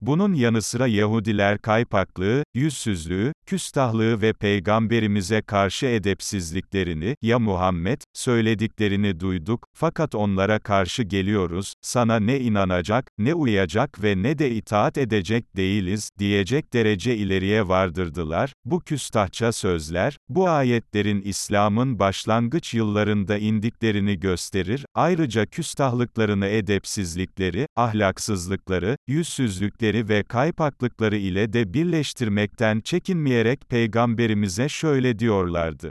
Bunun yanı sıra Yahudiler kaypaklığı, yüzsüzlüğü, küstahlığı ve peygamberimize karşı edepsizliklerini, ya Muhammed, söylediklerini duyduk, fakat onlara karşı geliyoruz, sana ne inanacak, ne uyacak ve ne de itaat edecek değiliz, diyecek derece ileriye vardırdılar. Bu küstahça sözler, bu ayetlerin İslam'ın başlangıç yıllarında indiklerini gösterir, ayrıca küstahlıklarını edepsizlikleri, ahlaksızlıkları, yüzsüzlükleri, ve kaypaklıkları ile de birleştirmekten çekinmeyerek Peygamberimize şöyle diyorlardı.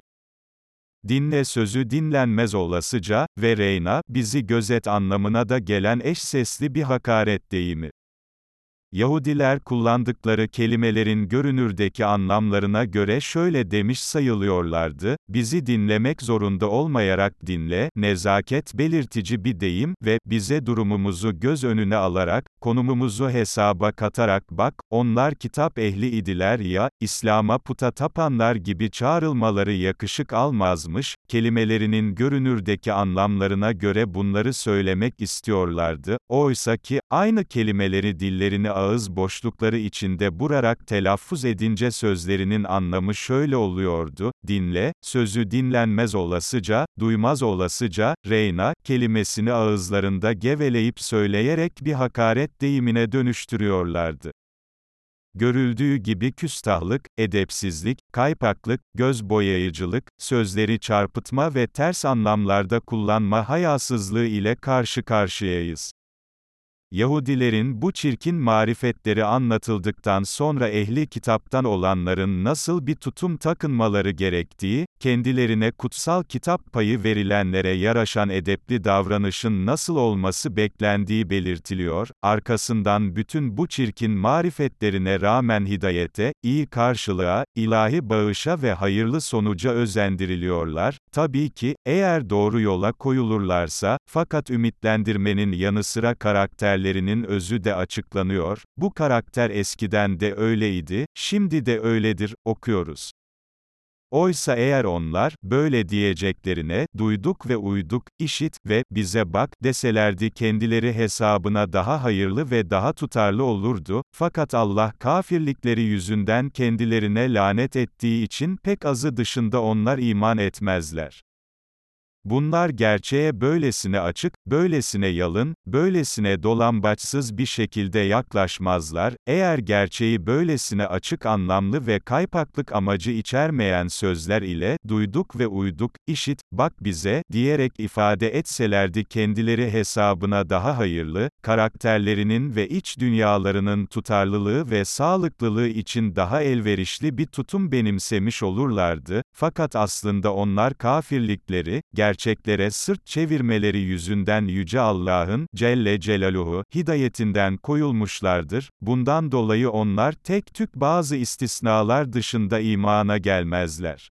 Dinle sözü dinlenmez olasıca ve Reyna, bizi gözet anlamına da gelen eş sesli bir hakaret deyimi. Yahudiler kullandıkları kelimelerin görünürdeki anlamlarına göre şöyle demiş sayılıyorlardı, bizi dinlemek zorunda olmayarak dinle, nezaket belirtici bir deyim ve bize durumumuzu göz önüne alarak, konumumuzu hesaba katarak bak, onlar kitap ehli idiler ya, İslam'a puta tapanlar gibi çağrılmaları yakışık almazmış, kelimelerinin görünürdeki anlamlarına göre bunları söylemek istiyorlardı, oysa ki, aynı kelimeleri dillerini ağız boşlukları içinde burarak telaffuz edince sözlerinin anlamı şöyle oluyordu, dinle, sözü dinlenmez olasıca, duymaz olasıca, reyna, kelimesini ağızlarında geveleyip söyleyerek bir hakaret deyimine dönüştürüyorlardı. Görüldüğü gibi küstahlık, edepsizlik, kaypaklık, göz boyayıcılık, sözleri çarpıtma ve ters anlamlarda kullanma hayasızlığı ile karşı karşıyayız. Yahudilerin bu çirkin marifetleri anlatıldıktan sonra ehli kitaptan olanların nasıl bir tutum takınmaları gerektiği, kendilerine kutsal kitap payı verilenlere yaraşan edepli davranışın nasıl olması beklendiği belirtiliyor, arkasından bütün bu çirkin marifetlerine rağmen hidayete, iyi karşılığa, ilahi bağışa ve hayırlı sonuca özendiriliyorlar, tabii ki, eğer doğru yola koyulurlarsa, fakat ümitlendirmenin yanı sıra karakterlerinin özü de açıklanıyor, bu karakter eskiden de öyleydi, şimdi de öyledir, okuyoruz. Oysa eğer onlar, böyle diyeceklerine, duyduk ve uyduk, işit ve bize bak, deselerdi kendileri hesabına daha hayırlı ve daha tutarlı olurdu, fakat Allah kafirlikleri yüzünden kendilerine lanet ettiği için pek azı dışında onlar iman etmezler. Bunlar gerçeğe böylesine açık, böylesine yalın, böylesine dolambaçsız bir şekilde yaklaşmazlar, eğer gerçeği böylesine açık anlamlı ve kaypaklık amacı içermeyen sözler ile, duyduk ve uyduk, işit, bak bize, diyerek ifade etselerdi kendileri hesabına daha hayırlı, karakterlerinin ve iç dünyalarının tutarlılığı ve sağlıklılığı için daha elverişli bir tutum benimsemiş olurlardı, fakat aslında onlar kafirlikleri, gerçekleri, gerçeklere sırt çevirmeleri yüzünden Yüce Allah'ın, Celle Celaluhu, hidayetinden koyulmuşlardır, bundan dolayı onlar tek tük bazı istisnalar dışında imana gelmezler.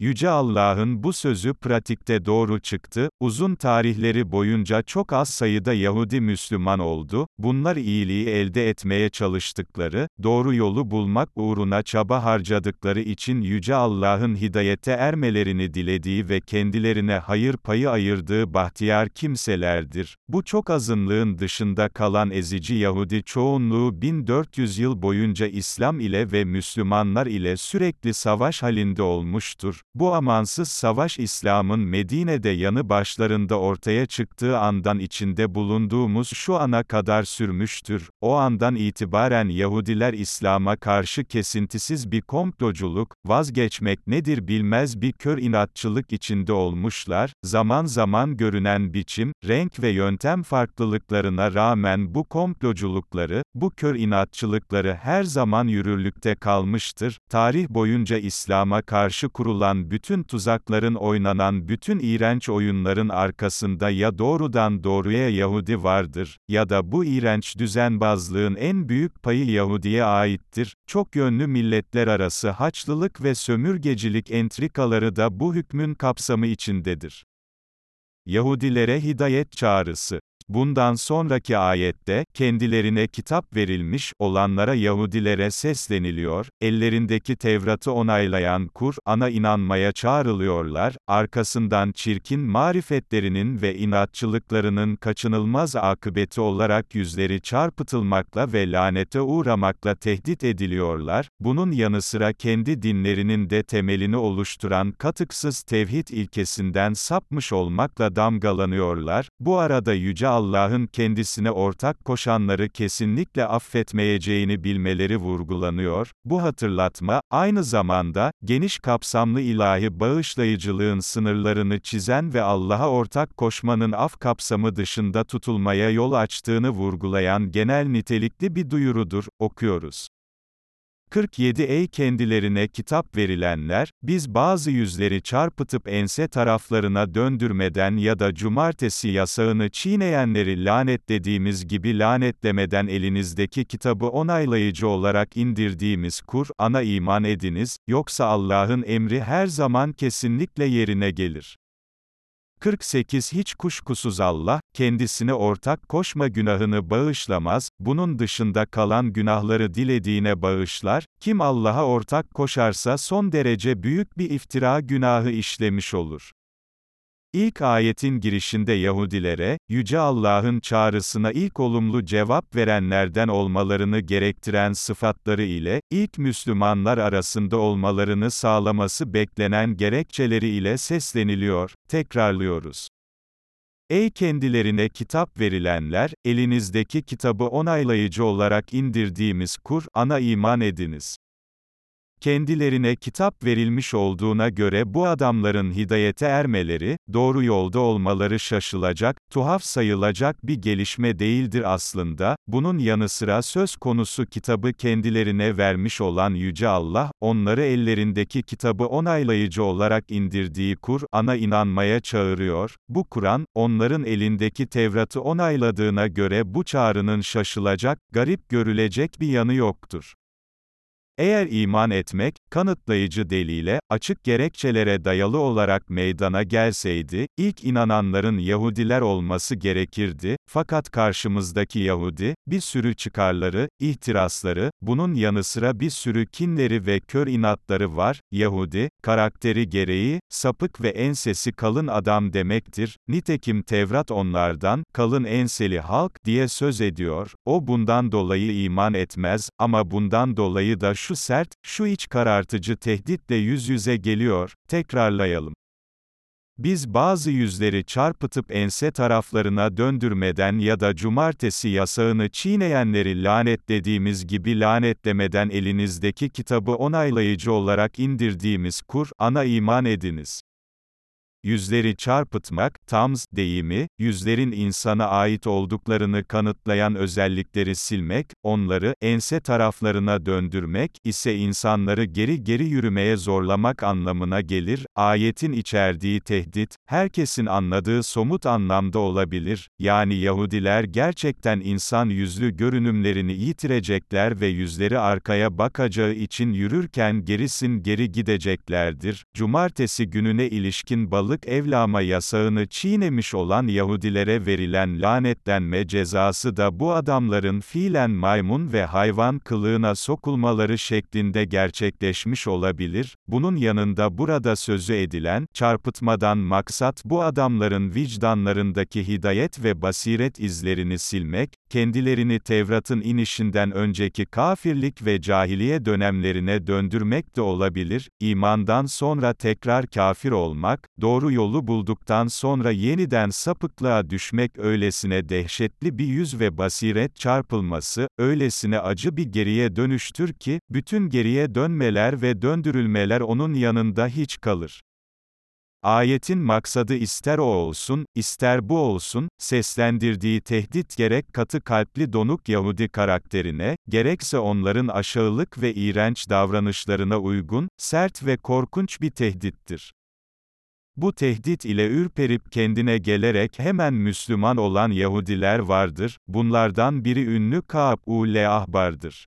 Yüce Allah'ın bu sözü pratikte doğru çıktı, uzun tarihleri boyunca çok az sayıda Yahudi Müslüman oldu, bunlar iyiliği elde etmeye çalıştıkları, doğru yolu bulmak uğruna çaba harcadıkları için Yüce Allah'ın hidayete ermelerini dilediği ve kendilerine hayır payı ayırdığı bahtiyar kimselerdir. Bu çok azınlığın dışında kalan ezici Yahudi çoğunluğu 1400 yıl boyunca İslam ile ve Müslümanlar ile sürekli savaş halinde olmuştur. Bu amansız savaş İslam'ın Medine'de yanı başlarında ortaya çıktığı andan içinde bulunduğumuz şu ana kadar sürmüştür. O andan itibaren Yahudiler İslam'a karşı kesintisiz bir komploculuk, vazgeçmek nedir bilmez bir kör inatçılık içinde olmuşlar, zaman zaman görünen biçim, renk ve yöntem farklılıklarına rağmen bu komploculukları, bu kör inatçılıkları her zaman yürürlükte kalmıştır. Tarih boyunca İslam'a karşı kurulan bütün tuzakların oynanan bütün iğrenç oyunların arkasında ya doğrudan doğruya Yahudi vardır, ya da bu iğrenç düzenbazlığın en büyük payı Yahudi'ye aittir. Çok yönlü milletler arası haçlılık ve sömürgecilik entrikaları da bu hükmün kapsamı içindedir. Yahudilere hidayet çağrısı Bundan sonraki ayette, kendilerine kitap verilmiş olanlara Yahudilere sesleniliyor, ellerindeki Tevrat'ı onaylayan Kur'an'a inanmaya çağrılıyorlar, arkasından çirkin marifetlerinin ve inatçılıklarının kaçınılmaz akıbeti olarak yüzleri çarpıtılmakla ve lanete uğramakla tehdit ediliyorlar, bunun yanı sıra kendi dinlerinin de temelini oluşturan katıksız tevhid ilkesinden sapmış olmakla damgalanıyorlar, bu arada Yüce Allah'ın kendisine ortak koşanları kesinlikle affetmeyeceğini bilmeleri vurgulanıyor, bu hatırlatma, aynı zamanda, geniş kapsamlı ilahi bağışlayıcılığın sınırlarını çizen ve Allah'a ortak koşmanın af kapsamı dışında tutulmaya yol açtığını vurgulayan genel nitelikli bir duyurudur, okuyoruz. 47 Ey kendilerine kitap verilenler, biz bazı yüzleri çarpıtıp ense taraflarına döndürmeden ya da cumartesi yasağını çiğneyenleri lanetlediğimiz gibi lanetlemeden elinizdeki kitabı onaylayıcı olarak indirdiğimiz Kur'an'a iman ediniz, yoksa Allah'ın emri her zaman kesinlikle yerine gelir. 48 Hiç kuşkusuz Allah, kendisine ortak koşma günahını bağışlamaz, bunun dışında kalan günahları dilediğine bağışlar, kim Allah'a ortak koşarsa son derece büyük bir iftira günahı işlemiş olur. İlk ayetin girişinde Yahudilere, Yüce Allah'ın çağrısına ilk olumlu cevap verenlerden olmalarını gerektiren sıfatları ile, ilk Müslümanlar arasında olmalarını sağlaması beklenen gerekçeleri ile sesleniliyor, tekrarlıyoruz. Ey kendilerine kitap verilenler, elinizdeki kitabı onaylayıcı olarak indirdiğimiz Kur'an'a iman ediniz. Kendilerine kitap verilmiş olduğuna göre bu adamların hidayete ermeleri, doğru yolda olmaları şaşılacak, tuhaf sayılacak bir gelişme değildir aslında, bunun yanı sıra söz konusu kitabı kendilerine vermiş olan Yüce Allah, onları ellerindeki kitabı onaylayıcı olarak indirdiği Kur'an'a inanmaya çağırıyor, bu Kur'an, onların elindeki Tevrat'ı onayladığına göre bu çağrının şaşılacak, garip görülecek bir yanı yoktur. Eğer iman etmek, kanıtlayıcı delile, açık gerekçelere dayalı olarak meydana gelseydi, ilk inananların Yahudiler olması gerekirdi, fakat karşımızdaki Yahudi, bir sürü çıkarları, ihtirasları, bunun yanı sıra bir sürü kinleri ve kör inatları var, Yahudi, karakteri gereği, sapık ve ensesi kalın adam demektir, nitekim Tevrat onlardan, kalın enseli halk, diye söz ediyor, o bundan dolayı iman etmez, ama bundan dolayı da sert, şu iç karartıcı tehditle yüz yüze geliyor, tekrarlayalım. Biz bazı yüzleri çarpıtıp ense taraflarına döndürmeden ya da cumartesi yasağını çiğneyenleri lanetlediğimiz gibi lanetlemeden elinizdeki kitabı onaylayıcı olarak indirdiğimiz Kur'an'a iman ediniz. Yüzleri çarpıtmak, tamz, deyimi, yüzlerin insana ait olduklarını kanıtlayan özellikleri silmek, onları, ense taraflarına döndürmek, ise insanları geri geri yürümeye zorlamak anlamına gelir, ayetin içerdiği tehdit, herkesin anladığı somut anlamda olabilir, yani Yahudiler gerçekten insan yüzlü görünümlerini yitirecekler ve yüzleri arkaya bakacağı için yürürken gerisin geri gideceklerdir, cumartesi gününe ilişkin balık balık evlama yasağını çiğnemiş olan Yahudilere verilen lanetlenme cezası da bu adamların fiilen maymun ve hayvan kılığına sokulmaları şeklinde gerçekleşmiş olabilir, bunun yanında burada sözü edilen, çarpıtmadan maksat bu adamların vicdanlarındaki hidayet ve basiret izlerini silmek, kendilerini Tevrat'ın inişinden önceki kafirlik ve cahiliye dönemlerine döndürmek de olabilir, imandan sonra tekrar kafir olmak, doğru doğru yolu bulduktan sonra yeniden sapıklığa düşmek öylesine dehşetli bir yüz ve basiret çarpılması, öylesine acı bir geriye dönüştür ki, bütün geriye dönmeler ve döndürülmeler onun yanında hiç kalır. Ayetin maksadı ister o olsun, ister bu olsun, seslendirdiği tehdit gerek katı kalpli donuk Yahudi karakterine, gerekse onların aşağılık ve iğrenç davranışlarına uygun, sert ve korkunç bir tehdittir. Bu tehdit ile ürperip kendine gelerek hemen Müslüman olan Yahudiler vardır, bunlardan biri ünlü Ka'b ul Ahbar'dır.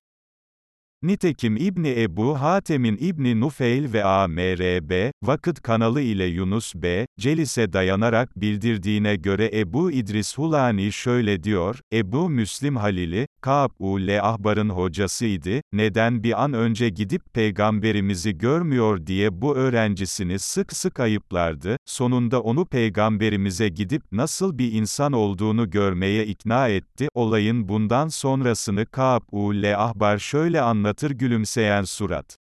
Nitekim İbni Ebu Hatem'in İbni Nufeil ve AMRB, Vakıt kanalı ile Yunus B. Celis'e dayanarak bildirdiğine göre Ebu İdris Hulani şöyle diyor, Ebu Müslim Halili, Ka'b ul Ahbar'ın hocasıydı, neden bir an önce gidip peygamberimizi görmüyor diye bu öğrencisini sık sık ayıplardı, sonunda onu peygamberimize gidip nasıl bir insan olduğunu görmeye ikna etti, olayın bundan sonrasını Ka'b ul Ahbar şöyle anlatır gülümseyen surat.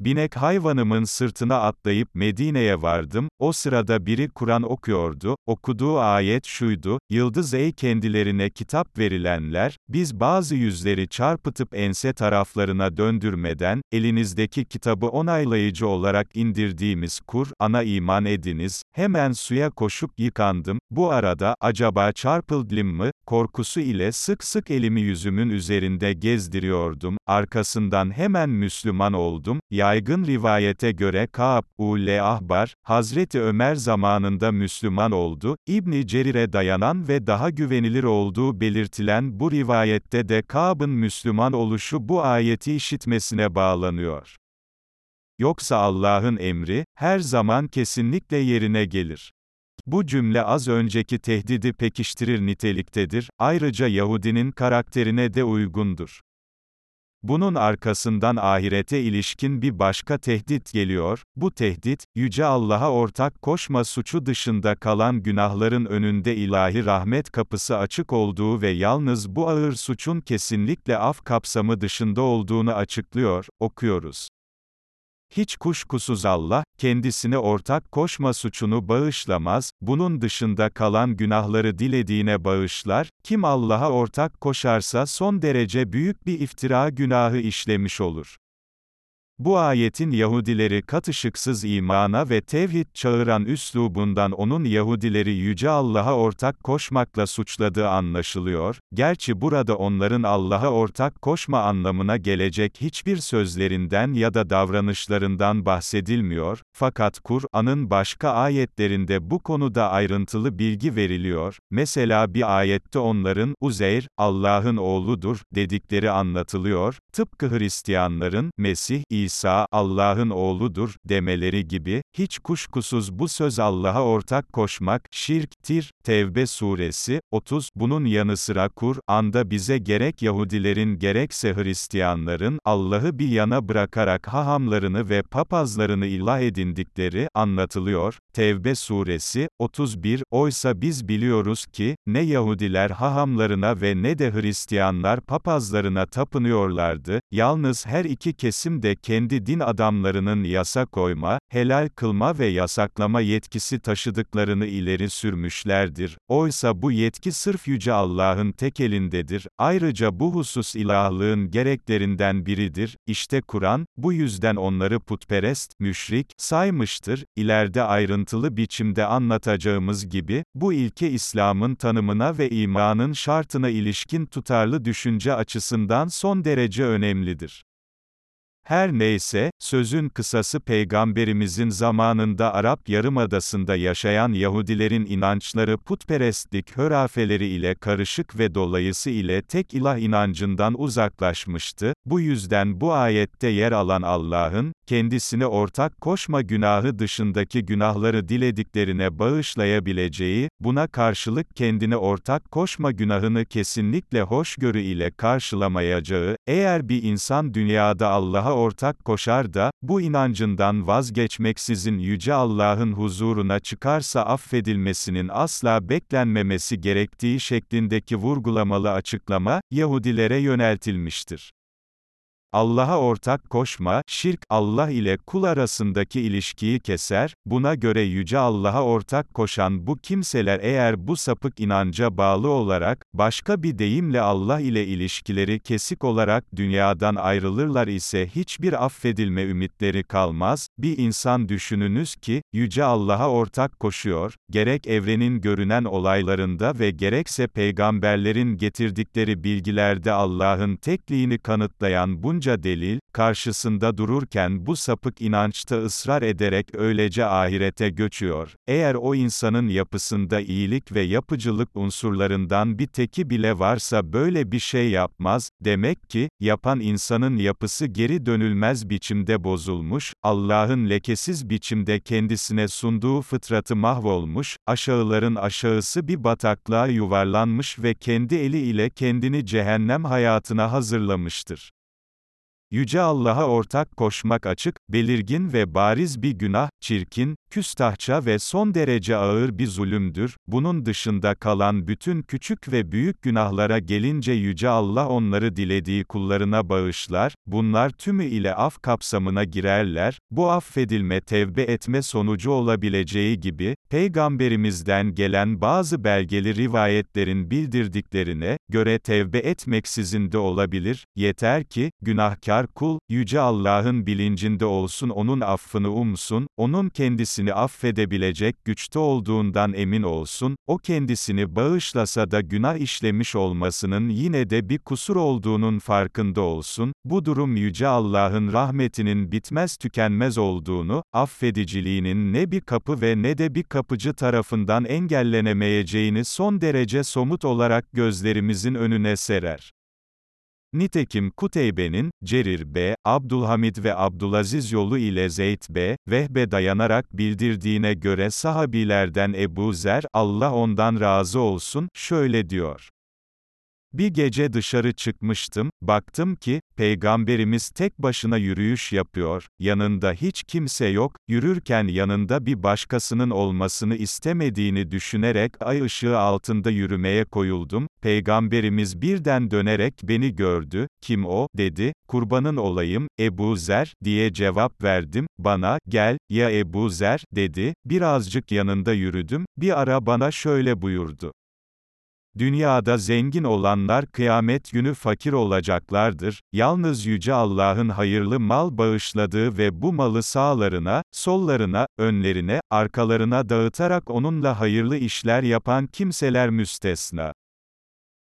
Binek hayvanımın sırtına atlayıp Medine'ye vardım, o sırada biri Kur'an okuyordu, okuduğu ayet şuydu, Yıldız ey kendilerine kitap verilenler, biz bazı yüzleri çarpıtıp ense taraflarına döndürmeden, elinizdeki kitabı onaylayıcı olarak indirdiğimiz Kur, ana iman ediniz, hemen suya koşup yıkandım, bu arada, acaba çarpıldım mı, korkusu ile sık sık elimi yüzümün üzerinde gezdiriyordum, arkasından hemen Müslüman oldum, yaygın rivayete göre Ka'b, ul Ahbar, Hazreti Ömer zamanında Müslüman oldu, İbni Cerir'e dayanan ve daha güvenilir olduğu belirtilen bu rivayette de Ka'b'ın Müslüman oluşu bu ayeti işitmesine bağlanıyor. Yoksa Allah'ın emri, her zaman kesinlikle yerine gelir. Bu cümle az önceki tehdidi pekiştirir niteliktedir, ayrıca Yahudinin karakterine de uygundur. Bunun arkasından ahirete ilişkin bir başka tehdit geliyor, bu tehdit, Yüce Allah'a ortak koşma suçu dışında kalan günahların önünde ilahi rahmet kapısı açık olduğu ve yalnız bu ağır suçun kesinlikle af kapsamı dışında olduğunu açıklıyor, okuyoruz. Hiç kuşkusuz Allah, kendisine ortak koşma suçunu bağışlamaz, bunun dışında kalan günahları dilediğine bağışlar, kim Allah'a ortak koşarsa son derece büyük bir iftira günahı işlemiş olur. Bu ayetin Yahudileri katışıksız imana ve tevhid çağıran üslubundan onun Yahudileri Yüce Allah'a ortak koşmakla suçladığı anlaşılıyor, gerçi burada onların Allah'a ortak koşma anlamına gelecek hiçbir sözlerinden ya da davranışlarından bahsedilmiyor, fakat Kur'an'ın başka ayetlerinde bu konuda ayrıntılı bilgi veriliyor, mesela bir ayette onların, Uzeyr, Allah'ın oğludur, dedikleri anlatılıyor, tıpkı Hristiyanların, Mesih, İsa, İsa, Allah'ın oğludur, demeleri gibi, hiç kuşkusuz bu söz Allah'a ortak koşmak, şirktir, Tevbe suresi, 30, bunun yanı sıra Kur'an'da bize gerek Yahudilerin gerekse Hristiyanların, Allah'ı bir yana bırakarak hahamlarını ve papazlarını ilah edindikleri, anlatılıyor, Tevbe suresi, 31, oysa biz biliyoruz ki, ne Yahudiler hahamlarına ve ne de Hristiyanlar papazlarına tapınıyorlardı, yalnız her iki kesim de kendi kendi din adamlarının yasa koyma, helal kılma ve yasaklama yetkisi taşıdıklarını ileri sürmüşlerdir. Oysa bu yetki sırf Yüce Allah'ın tek elindedir. Ayrıca bu husus ilahlığın gereklerinden biridir. İşte Kur'an, bu yüzden onları putperest, müşrik, saymıştır. İleride ayrıntılı biçimde anlatacağımız gibi, bu ilke İslam'ın tanımına ve imanın şartına ilişkin tutarlı düşünce açısından son derece önemlidir. Her neyse, sözün kısası peygamberimizin zamanında Arap Yarımadası'nda yaşayan Yahudilerin inançları putperestlik hörafeleri ile karışık ve dolayısı ile tek ilah inancından uzaklaşmıştı, bu yüzden bu ayette yer alan Allah'ın, kendisine ortak koşma günahı dışındaki günahları dilediklerine bağışlayabileceği, buna karşılık kendine ortak koşma günahını kesinlikle hoşgörü ile karşılamayacağı, eğer bir insan dünyada Allah'a ortak koşar da, bu inancından vazgeçmeksizin Yüce Allah'ın huzuruna çıkarsa affedilmesinin asla beklenmemesi gerektiği şeklindeki vurgulamalı açıklama, Yahudilere yöneltilmiştir. Allah'a ortak koşma, şirk, Allah ile kul arasındaki ilişkiyi keser, buna göre Yüce Allah'a ortak koşan bu kimseler eğer bu sapık inanca bağlı olarak, başka bir deyimle Allah ile ilişkileri kesik olarak dünyadan ayrılırlar ise hiçbir affedilme ümitleri kalmaz, bir insan düşününüz ki, Yüce Allah'a ortak koşuyor, gerek evrenin görünen olaylarında ve gerekse peygamberlerin getirdikleri bilgilerde Allah'ın tekliğini kanıtlayan bunca bunca delil, karşısında dururken bu sapık inançta ısrar ederek öylece ahirete göçüyor. Eğer o insanın yapısında iyilik ve yapıcılık unsurlarından bir teki bile varsa böyle bir şey yapmaz, demek ki, yapan insanın yapısı geri dönülmez biçimde bozulmuş, Allah'ın lekesiz biçimde kendisine sunduğu fıtratı mahvolmuş, aşağıların aşağısı bir bataklığa yuvarlanmış ve kendi eli ile kendini cehennem hayatına hazırlamıştır. Yüce Allah'a ortak koşmak açık, belirgin ve bariz bir günah, çirkin, küstahça ve son derece ağır bir zulümdür. Bunun dışında kalan bütün küçük ve büyük günahlara gelince Yüce Allah onları dilediği kullarına bağışlar, bunlar tümü ile af kapsamına girerler, bu affedilme tevbe etme sonucu olabileceği gibi, Peygamberimizden gelen bazı belgeli rivayetlerin bildirdiklerine, göre tevbe etmeksizin de olabilir, yeter ki, günahkar kul, Yüce Allah'ın bilincinde olsun onun affını umsun, onun kendisini affedebilecek güçte olduğundan emin olsun, o kendisini bağışlasa da günah işlemiş olmasının yine de bir kusur olduğunun farkında olsun, bu durum Yüce Allah'ın rahmetinin bitmez tükenmez olduğunu, affediciliğinin ne bir kapı ve ne de bir kapıcı tarafından engellenemeyeceğini son derece somut olarak gözlerimizin önüne serer. Nitekim Kuteybe'nin, Cerir B., Abdülhamid ve Abdülaziz yolu ile Zeyd B., Vehbe dayanarak bildirdiğine göre sahabilerden Ebu Zer, Allah ondan razı olsun, şöyle diyor. Bir gece dışarı çıkmıştım, baktım ki, Peygamberimiz tek başına yürüyüş yapıyor, yanında hiç kimse yok, yürürken yanında bir başkasının olmasını istemediğini düşünerek ay ışığı altında yürümeye koyuldum, Peygamberimiz birden dönerek beni gördü, kim o, dedi, kurbanın olayım, Ebu Zer, diye cevap verdim, bana, gel, ya Ebu Zer, dedi, birazcık yanında yürüdüm, bir ara bana şöyle buyurdu. Dünyada zengin olanlar kıyamet günü fakir olacaklardır, yalnız Yüce Allah'ın hayırlı mal bağışladığı ve bu malı sağlarına, sollarına, önlerine, arkalarına dağıtarak onunla hayırlı işler yapan kimseler müstesna.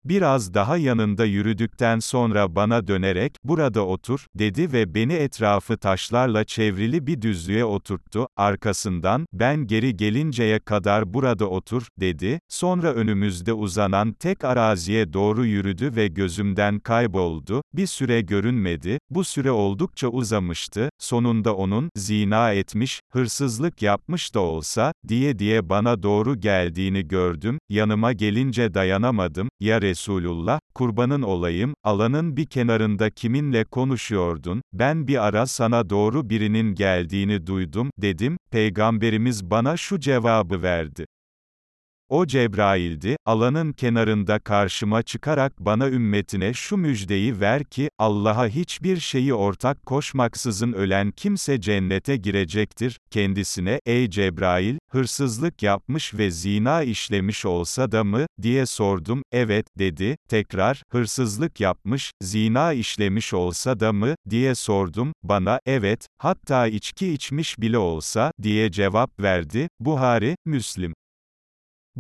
Biraz daha yanında yürüdükten sonra bana dönerek, burada otur, dedi ve beni etrafı taşlarla çevrili bir düzlüğe oturttu, arkasından, ben geri gelinceye kadar burada otur, dedi, sonra önümüzde uzanan tek araziye doğru yürüdü ve gözümden kayboldu, bir süre görünmedi, bu süre oldukça uzamıştı, sonunda onun, zina etmiş, hırsızlık yapmış da olsa, diye diye bana doğru geldiğini gördüm, yanıma gelince dayanamadım, ya Resulullah, kurbanın olayım, alanın bir kenarında kiminle konuşuyordun, ben bir ara sana doğru birinin geldiğini duydum, dedim, Peygamberimiz bana şu cevabı verdi. O Cebrail'di, alanın kenarında karşıma çıkarak bana ümmetine şu müjdeyi ver ki, Allah'a hiçbir şeyi ortak koşmaksızın ölen kimse cennete girecektir, kendisine, ey Cebrail, hırsızlık yapmış ve zina işlemiş olsa da mı, diye sordum, evet, dedi, tekrar, hırsızlık yapmış, zina işlemiş olsa da mı, diye sordum, bana, evet, hatta içki içmiş bile olsa, diye cevap verdi, Buhari, Müslim.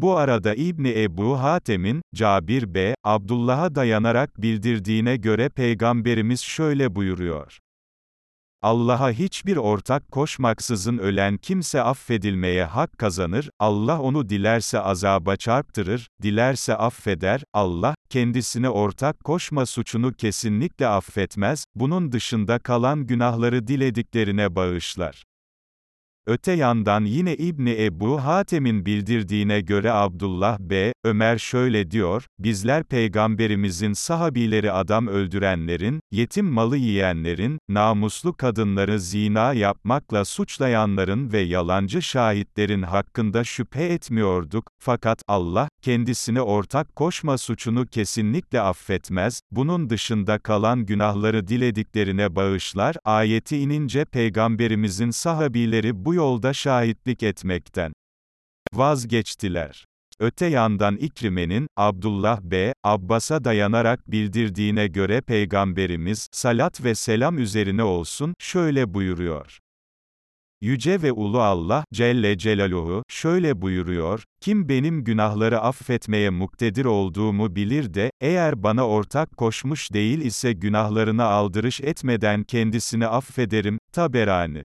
Bu arada İbni Ebu Hatem'in, Cabir B. Abdullah'a dayanarak bildirdiğine göre Peygamberimiz şöyle buyuruyor. Allah'a hiçbir ortak koşmaksızın ölen kimse affedilmeye hak kazanır, Allah onu dilerse azaba çarptırır, dilerse affeder, Allah, kendisine ortak koşma suçunu kesinlikle affetmez, bunun dışında kalan günahları dilediklerine bağışlar. Öte yandan yine İbni Ebu Hatem'in bildirdiğine göre Abdullah B. Ömer şöyle diyor, bizler peygamberimizin sahabileri adam öldürenlerin, yetim malı yiyenlerin, namuslu kadınları zina yapmakla suçlayanların ve yalancı şahitlerin hakkında şüphe etmiyorduk, fakat Allah, kendisine ortak koşma suçunu kesinlikle affetmez, bunun dışında kalan günahları dilediklerine bağışlar, ayeti inince peygamberimizin sahabileri bu yolda şahitlik etmekten vazgeçtiler. Öte yandan İkrime'nin, Abdullah B. Abbas'a dayanarak bildirdiğine göre Peygamberimiz, salat ve selam üzerine olsun, şöyle buyuruyor. Yüce ve Ulu Allah, Celle Celaluhu, şöyle buyuruyor, kim benim günahları affetmeye muktedir olduğumu bilir de, eğer bana ortak koşmuş değil ise günahlarına aldırış etmeden kendisini affederim, Taberani.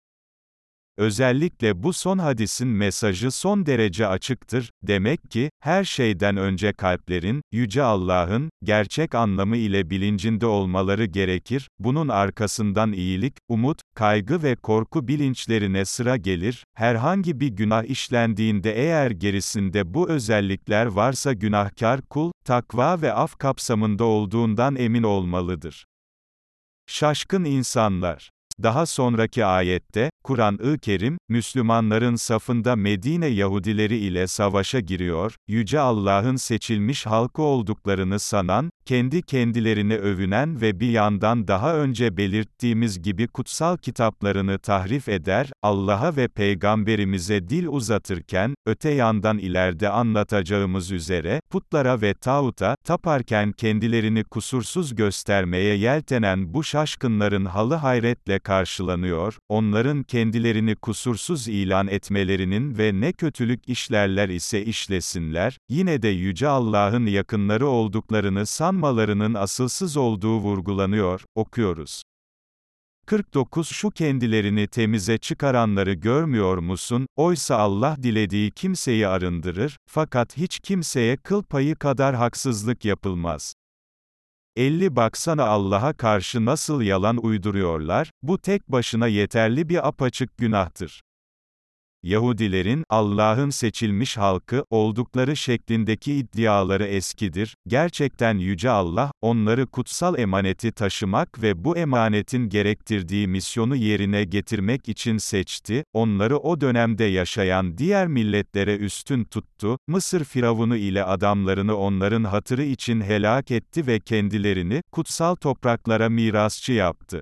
Özellikle bu son hadisin mesajı son derece açıktır, demek ki, her şeyden önce kalplerin, Yüce Allah'ın, gerçek anlamı ile bilincinde olmaları gerekir, bunun arkasından iyilik, umut, kaygı ve korku bilinçlerine sıra gelir, herhangi bir günah işlendiğinde eğer gerisinde bu özellikler varsa günahkar kul, takva ve af kapsamında olduğundan emin olmalıdır. Şaşkın insanlar daha sonraki ayette, Kur'an-ı Kerim, Müslümanların safında Medine Yahudileri ile savaşa giriyor, Yüce Allah'ın seçilmiş halkı olduklarını sanan, kendi kendilerine övünen ve bir yandan daha önce belirttiğimiz gibi kutsal kitaplarını tahrif eder, Allah'a ve Peygamberimize dil uzatırken, öte yandan ileride anlatacağımız üzere, putlara ve tağuta, taparken kendilerini kusursuz göstermeye yeltenen bu şaşkınların halı hayretle karşılanıyor, onların kendilerini kusursuz ilan etmelerinin ve ne kötülük işlerler ise işlesinler, yine de Yüce Allah'ın yakınları olduklarını sanmalarının asılsız olduğu vurgulanıyor, okuyoruz. 49 Şu kendilerini temize çıkaranları görmüyor musun? Oysa Allah dilediği kimseyi arındırır, fakat hiç kimseye kıl payı kadar haksızlık yapılmaz. 50 Baksana Allah'a karşı nasıl yalan uyduruyorlar, bu tek başına yeterli bir apaçık günahtır. Yahudilerin, Allah'ın seçilmiş halkı, oldukları şeklindeki iddiaları eskidir, gerçekten Yüce Allah, onları kutsal emaneti taşımak ve bu emanetin gerektirdiği misyonu yerine getirmek için seçti, onları o dönemde yaşayan diğer milletlere üstün tuttu, Mısır firavunu ile adamlarını onların hatırı için helak etti ve kendilerini, kutsal topraklara mirasçı yaptı.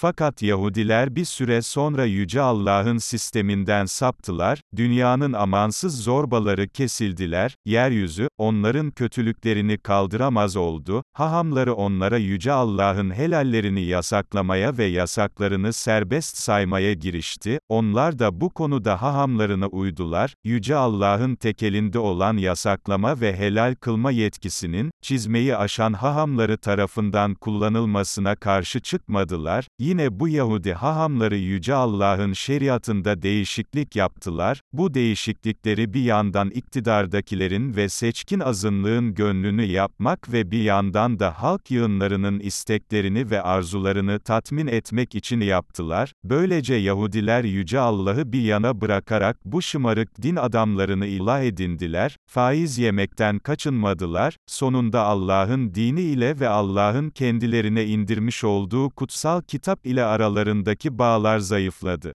Fakat Yahudiler bir süre sonra Yüce Allah'ın sisteminden saptılar, dünyanın amansız zorbaları kesildiler, yeryüzü, onların kötülüklerini kaldıramaz oldu, hahamları onlara Yüce Allah'ın helallerini yasaklamaya ve yasaklarını serbest saymaya girişti, onlar da bu konuda hahamlarına uydular, Yüce Allah'ın tekelinde olan yasaklama ve helal kılma yetkisinin, çizmeyi aşan hahamları tarafından kullanılmasına karşı çıkmadılar, Yine bu Yahudi hahamları Yüce Allah'ın şeriatında değişiklik yaptılar, bu değişiklikleri bir yandan iktidardakilerin ve seçkin azınlığın gönlünü yapmak ve bir yandan da halk yığınlarının isteklerini ve arzularını tatmin etmek için yaptılar, böylece Yahudiler Yüce Allah'ı bir yana bırakarak bu şımarık din adamlarını ilah edindiler, faiz yemekten kaçınmadılar, sonunda Allah'ın dini ile ve Allah'ın kendilerine indirmiş olduğu kutsal kitap ile aralarındaki bağlar zayıfladı.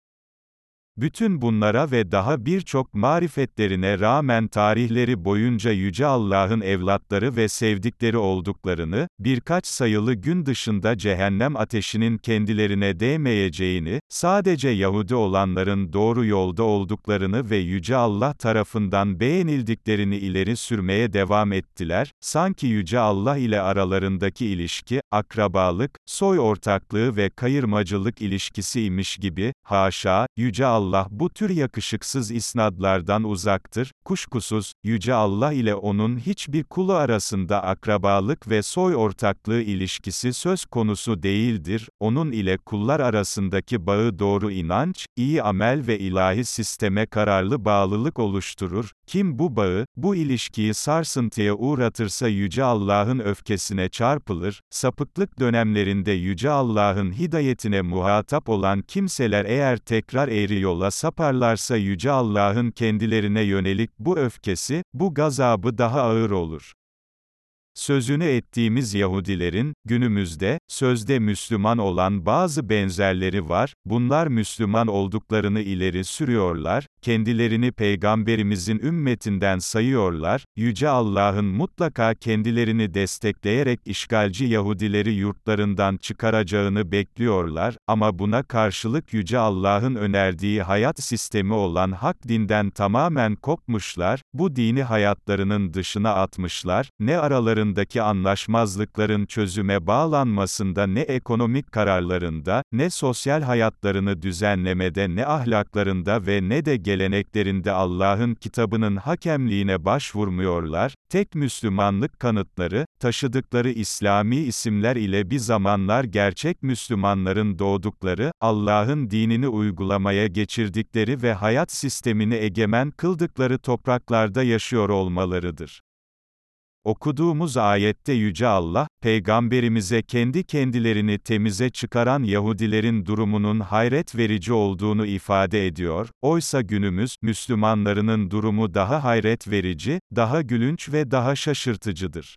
Bütün bunlara ve daha birçok marifetlerine rağmen tarihleri boyunca Yüce Allah'ın evlatları ve sevdikleri olduklarını, birkaç sayılı gün dışında cehennem ateşinin kendilerine değmeyeceğini, sadece Yahudi olanların doğru yolda olduklarını ve Yüce Allah tarafından beğenildiklerini ileri sürmeye devam ettiler, sanki Yüce Allah ile aralarındaki ilişki, akrabalık, soy ortaklığı ve kayırmacılık ilişkisiymiş gibi, haşa, Yüce Allah, Allah bu tür yakışıksız isnadlardan uzaktır, kuşkusuz, Yüce Allah ile onun hiçbir kulu arasında akrabalık ve soy ortaklığı ilişkisi söz konusu değildir, onun ile kullar arasındaki bağı doğru inanç, iyi amel ve ilahi sisteme kararlı bağlılık oluşturur, kim bu bağı, bu ilişkiyi sarsıntıya uğratırsa Yüce Allah'ın öfkesine çarpılır, sapıklık dönemlerinde Yüce Allah'ın hidayetine muhatap olan kimseler eğer tekrar eğri yola saparlarsa Yüce Allah'ın kendilerine yönelik bu öfkesi, bu gazabı daha ağır olur. Sözünü ettiğimiz Yahudilerin, günümüzde, sözde Müslüman olan bazı benzerleri var, bunlar Müslüman olduklarını ileri sürüyorlar, kendilerini Peygamberimizin ümmetinden sayıyorlar, Yüce Allah'ın mutlaka kendilerini destekleyerek işgalci Yahudileri yurtlarından çıkaracağını bekliyorlar, ama buna karşılık Yüce Allah'ın önerdiği hayat sistemi olan hak dinden tamamen kopmuşlar, bu dini hayatlarının dışına atmışlar, ne araları aralarındaki anlaşmazlıkların çözüme bağlanmasında ne ekonomik kararlarında, ne sosyal hayatlarını düzenlemede ne ahlaklarında ve ne de geleneklerinde Allah'ın kitabının hakemliğine başvurmuyorlar, tek Müslümanlık kanıtları, taşıdıkları İslami isimler ile bir zamanlar gerçek Müslümanların doğdukları, Allah'ın dinini uygulamaya geçirdikleri ve hayat sistemini egemen kıldıkları topraklarda yaşıyor olmalarıdır. Okuduğumuz ayette Yüce Allah, Peygamberimize kendi kendilerini temize çıkaran Yahudilerin durumunun hayret verici olduğunu ifade ediyor, oysa günümüz, Müslümanlarının durumu daha hayret verici, daha gülünç ve daha şaşırtıcıdır.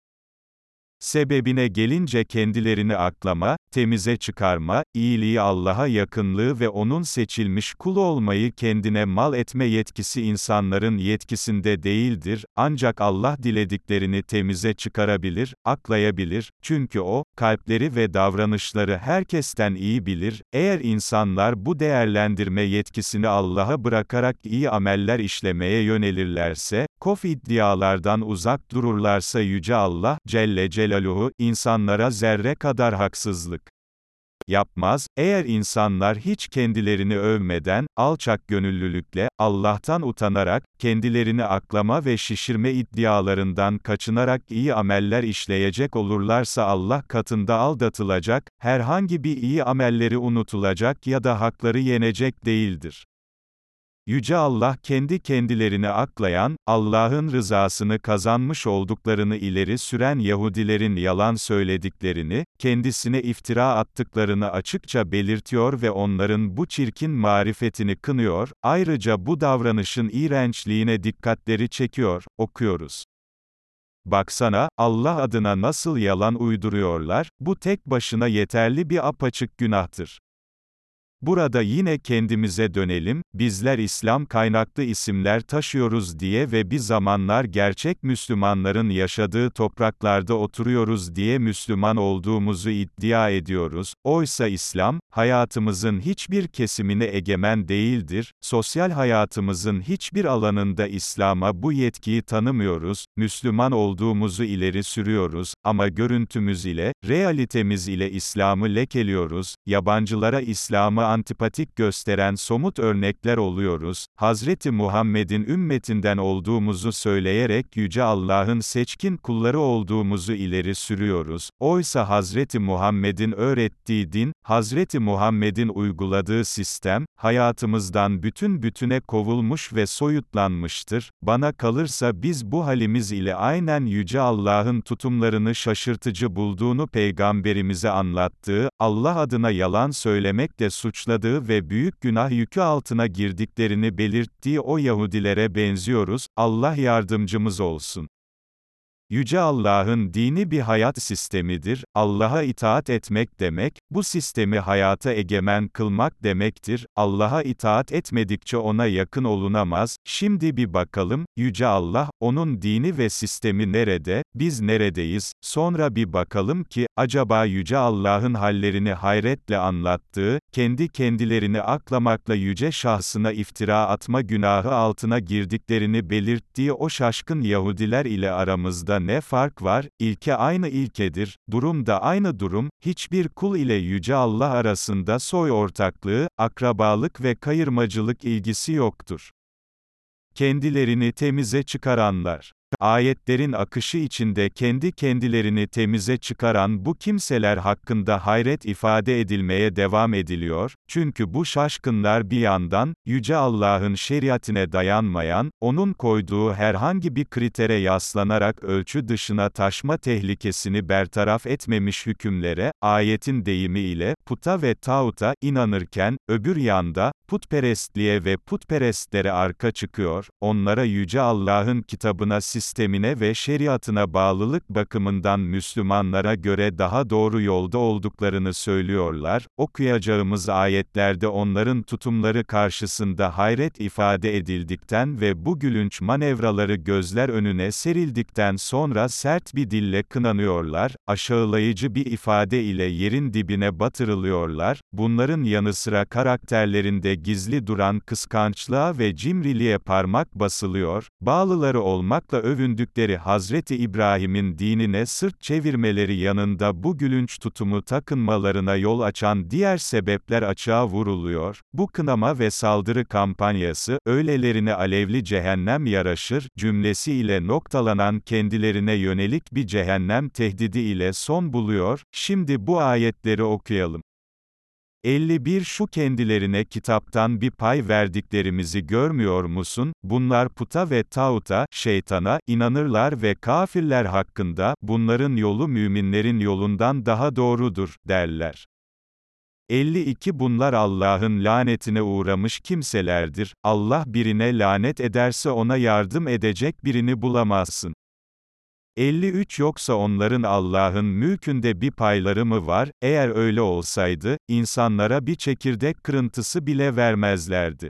Sebebine gelince kendilerini aklama, temize çıkarma, iyiliği Allah'a yakınlığı ve O'nun seçilmiş kulu olmayı kendine mal etme yetkisi insanların yetkisinde değildir, ancak Allah dilediklerini temize çıkarabilir, aklayabilir, çünkü O, kalpleri ve davranışları herkesten iyi bilir, eğer insanlar bu değerlendirme yetkisini Allah'a bırakarak iyi ameller işlemeye yönelirlerse, kof iddialardan uzak dururlarsa Yüce Allah, Celle Celaluhu, insanlara zerre kadar haksızlık yapmaz, eğer insanlar hiç kendilerini övmeden, alçak gönüllülükle, Allah'tan utanarak, kendilerini aklama ve şişirme iddialarından kaçınarak iyi ameller işleyecek olurlarsa Allah katında aldatılacak, herhangi bir iyi amelleri unutulacak ya da hakları yenecek değildir. Yüce Allah kendi kendilerini aklayan, Allah'ın rızasını kazanmış olduklarını ileri süren Yahudilerin yalan söylediklerini, kendisine iftira attıklarını açıkça belirtiyor ve onların bu çirkin marifetini kınıyor, ayrıca bu davranışın iğrençliğine dikkatleri çekiyor, okuyoruz. Baksana, Allah adına nasıl yalan uyduruyorlar, bu tek başına yeterli bir apaçık günahtır. Burada yine kendimize dönelim, bizler İslam kaynaklı isimler taşıyoruz diye ve bir zamanlar gerçek Müslümanların yaşadığı topraklarda oturuyoruz diye Müslüman olduğumuzu iddia ediyoruz. Oysa İslam, hayatımızın hiçbir kesimine egemen değildir, sosyal hayatımızın hiçbir alanında İslam'a bu yetkiyi tanımıyoruz, Müslüman olduğumuzu ileri sürüyoruz, ama görüntümüz ile, realitemiz ile İslam'ı lekeliyoruz, yabancılara İslam'ı antipatik gösteren somut örnekler oluyoruz, Hazreti Muhammed'in ümmetinden olduğumuzu söyleyerek Yüce Allah'ın seçkin kulları olduğumuzu ileri sürüyoruz, oysa Hazreti Muhammed'in öğrettiği din, Hazreti Muhammed'in uyguladığı sistem, hayatımızdan bütün bütüne kovulmuş ve soyutlanmıştır, bana kalırsa biz bu halimiz ile aynen Yüce Allah'ın tutumlarını şaşırtıcı bulduğunu Peygamberimize anlattığı, Allah adına yalan söylemekle suçladığı ve büyük günah yükü altına girdiklerini belirttiği o Yahudilere benziyoruz, Allah yardımcımız olsun. Yüce Allah'ın dini bir hayat sistemidir, Allah'a itaat etmek demek, bu sistemi hayata egemen kılmak demektir, Allah'a itaat etmedikçe ona yakın olunamaz, şimdi bir bakalım, Yüce Allah, onun dini ve sistemi nerede, biz neredeyiz, sonra bir bakalım ki, acaba Yüce Allah'ın hallerini hayretle anlattığı, kendi kendilerini aklamakla yüce şahsına iftira atma günahı altına girdiklerini belirttiği o şaşkın Yahudiler ile aramızda ne fark var? İlke aynı ilkedir, durum da aynı durum, hiçbir kul ile Yüce Allah arasında soy ortaklığı, akrabalık ve kayırmacılık ilgisi yoktur. Kendilerini temize çıkaranlar Ayetlerin akışı içinde kendi kendilerini temize çıkaran bu kimseler hakkında hayret ifade edilmeye devam ediliyor, çünkü bu şaşkınlar bir yandan, Yüce Allah'ın şeriatine dayanmayan, O'nun koyduğu herhangi bir kritere yaslanarak ölçü dışına taşma tehlikesini bertaraf etmemiş hükümlere, ayetin deyimiyle, puta ve tauta inanırken, öbür yanda, putperestliğe ve putperestlere arka çıkıyor, onlara Yüce Allah'ın kitabına sistemine ve şeriatına bağlılık bakımından Müslümanlara göre daha doğru yolda olduklarını söylüyorlar, okuyacağımız ayetlerde onların tutumları karşısında hayret ifade edildikten ve bu gülünç manevraları gözler önüne serildikten sonra sert bir dille kınanıyorlar, aşağılayıcı bir ifade ile yerin dibine batırılıyorlar, bunların yanı sıra karakterlerinde gizli duran kıskançlığa ve cimriliğe parmak basılıyor, bağlıları olmakla övündükleri Hazreti İbrahim'in dinine sırt çevirmeleri yanında bu gülünç tutumu takınmalarına yol açan diğer sebepler açığa vuruluyor, bu kınama ve saldırı kampanyası, öylelerine alevli cehennem yaraşır, cümlesi ile noktalanan kendilerine yönelik bir cehennem tehdidi ile son buluyor, şimdi bu ayetleri okuyalım. 51 Şu kendilerine kitaptan bir pay verdiklerimizi görmüyor musun? Bunlar puta ve tauta, şeytana, inanırlar ve kafirler hakkında, bunların yolu müminlerin yolundan daha doğrudur, derler. 52 Bunlar Allah'ın lanetine uğramış kimselerdir, Allah birine lanet ederse ona yardım edecek birini bulamazsın. 53 Yoksa onların Allah'ın mülkünde bir payları mı var, eğer öyle olsaydı, insanlara bir çekirdek kırıntısı bile vermezlerdi.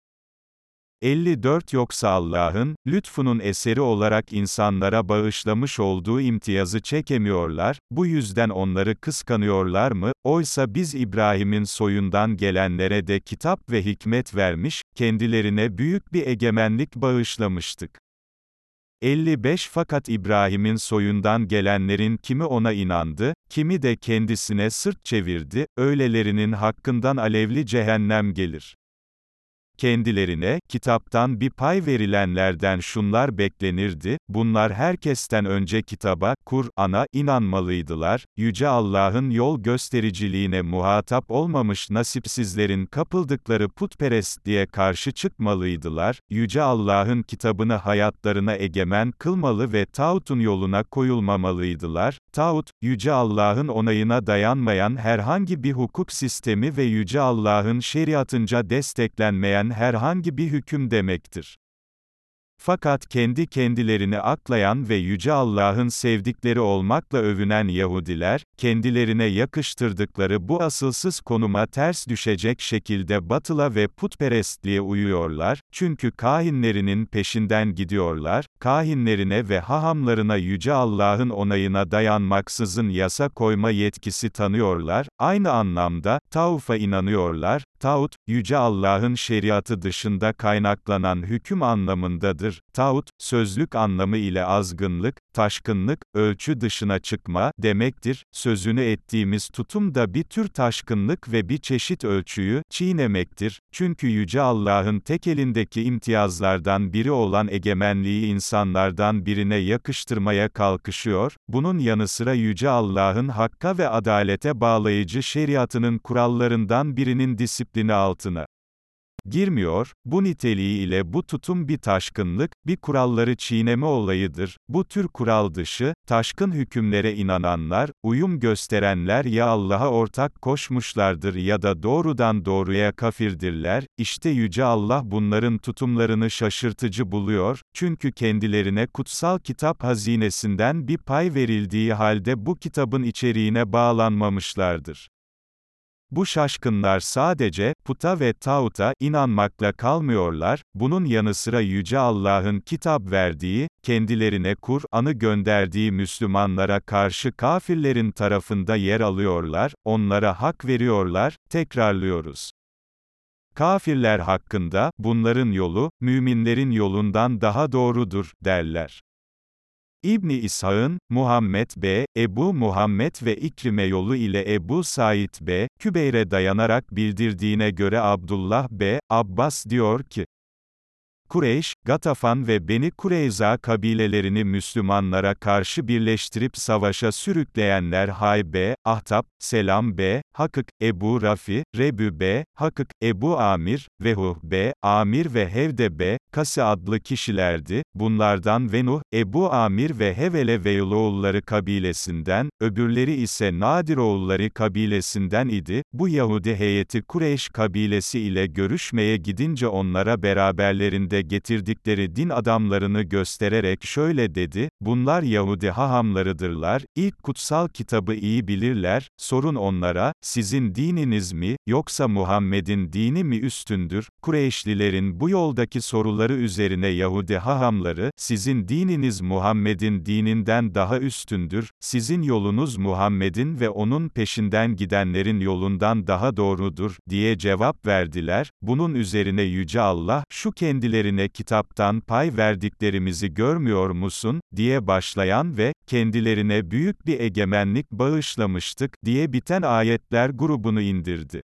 54 Yoksa Allah'ın, lütfunun eseri olarak insanlara bağışlamış olduğu imtiyazı çekemiyorlar, bu yüzden onları kıskanıyorlar mı? Oysa biz İbrahim'in soyundan gelenlere de kitap ve hikmet vermiş, kendilerine büyük bir egemenlik bağışlamıştık. 55 Fakat İbrahim'in soyundan gelenlerin kimi ona inandı, kimi de kendisine sırt çevirdi, öylelerinin hakkından alevli cehennem gelir kendilerine, kitaptan bir pay verilenlerden şunlar beklenirdi, bunlar herkesten önce kitaba, Kur'an'a, inanmalıydılar, Yüce Allah'ın yol göstericiliğine muhatap olmamış nasipsizlerin kapıldıkları putperestliğe karşı çıkmalıydılar, Yüce Allah'ın kitabını hayatlarına egemen kılmalı ve tağutun yoluna koyulmamalıydılar, tağut, Yüce Allah'ın onayına dayanmayan herhangi bir hukuk sistemi ve Yüce Allah'ın şeriatınca desteklenmeyen verilen herhangi bir hüküm demektir. Fakat kendi kendilerini aklayan ve Yüce Allah'ın sevdikleri olmakla övünen Yahudiler, kendilerine yakıştırdıkları bu asılsız konuma ters düşecek şekilde batıla ve putperestliğe uyuyorlar, çünkü kahinlerinin peşinden gidiyorlar, kahinlerine ve hahamlarına Yüce Allah'ın onayına dayanmaksızın yasa koyma yetkisi tanıyorlar, aynı anlamda, Tavuf'a inanıyorlar, Tağut, Yüce Allah'ın şeriatı dışında kaynaklanan hüküm anlamındadır. Tağut, sözlük anlamı ile azgınlık, taşkınlık, ölçü dışına çıkma, demektir. Sözünü ettiğimiz tutum da bir tür taşkınlık ve bir çeşit ölçüyü, çiğnemektir. Çünkü Yüce Allah'ın tek elindeki imtiyazlardan biri olan egemenliği insanlardan birine yakıştırmaya kalkışıyor, bunun yanı sıra Yüce Allah'ın hakka ve adalete bağlayıcı şeriatının kurallarından birinin disiplini altına girmiyor, bu niteliği ile bu tutum bir taşkınlık, bir kuralları çiğneme olayıdır. Bu tür kural dışı, taşkın hükümlere inananlar, uyum gösterenler ya Allah'a ortak koşmuşlardır ya da doğrudan doğruya kafirdirler, İşte Yüce Allah bunların tutumlarını şaşırtıcı buluyor, çünkü kendilerine kutsal kitap hazinesinden bir pay verildiği halde bu kitabın içeriğine bağlanmamışlardır. Bu şaşkınlar sadece, puta ve tağuta, inanmakla kalmıyorlar, bunun yanı sıra Yüce Allah'ın kitap verdiği, kendilerine Kur'an'ı gönderdiği Müslümanlara karşı kafirlerin tarafında yer alıyorlar, onlara hak veriyorlar, tekrarlıyoruz. Kafirler hakkında, bunların yolu, müminlerin yolundan daha doğrudur, derler. İbni İshak'ın, Muhammed B., Ebu Muhammed ve İkrime yolu ile Ebu Said B., Kübeyr'e dayanarak bildirdiğine göre Abdullah B., Abbas diyor ki, Kureyş, Gatafan ve Beni Kureyza kabilelerini Müslümanlara karşı birleştirip savaşa sürükleyenler Haybe, Ahtap, Selam B, Hakık, Ebu Rafi, Rebü B, Hakık, Ebu Amir, Vehuh B, Amir ve Hevde B, Kasi adlı kişilerdi, bunlardan Venuh, Ebu Amir ve Hevele Veyloğulları kabilesinden, öbürleri ise Nadiroğulları kabilesinden idi, bu Yahudi heyeti Kureyş kabilesi ile görüşmeye gidince onlara beraberlerinde de getirdikleri din adamlarını göstererek şöyle dedi, bunlar Yahudi hahamlarıdırlar, ilk kutsal kitabı iyi bilirler, sorun onlara, sizin dininiz mi, yoksa Muhammed'in dini mi üstündür? Kureyşlilerin bu yoldaki soruları üzerine Yahudi hahamları, sizin dininiz Muhammed'in dininden daha üstündür, sizin yolunuz Muhammed'in ve onun peşinden gidenlerin yolundan daha doğrudur, diye cevap verdiler, bunun üzerine Yüce Allah, şu kendileri kendilerine kitap azaptan pay verdiklerimizi görmüyor musun, diye başlayan ve, kendilerine büyük bir egemenlik bağışlamıştık, diye biten ayetler grubunu indirdi.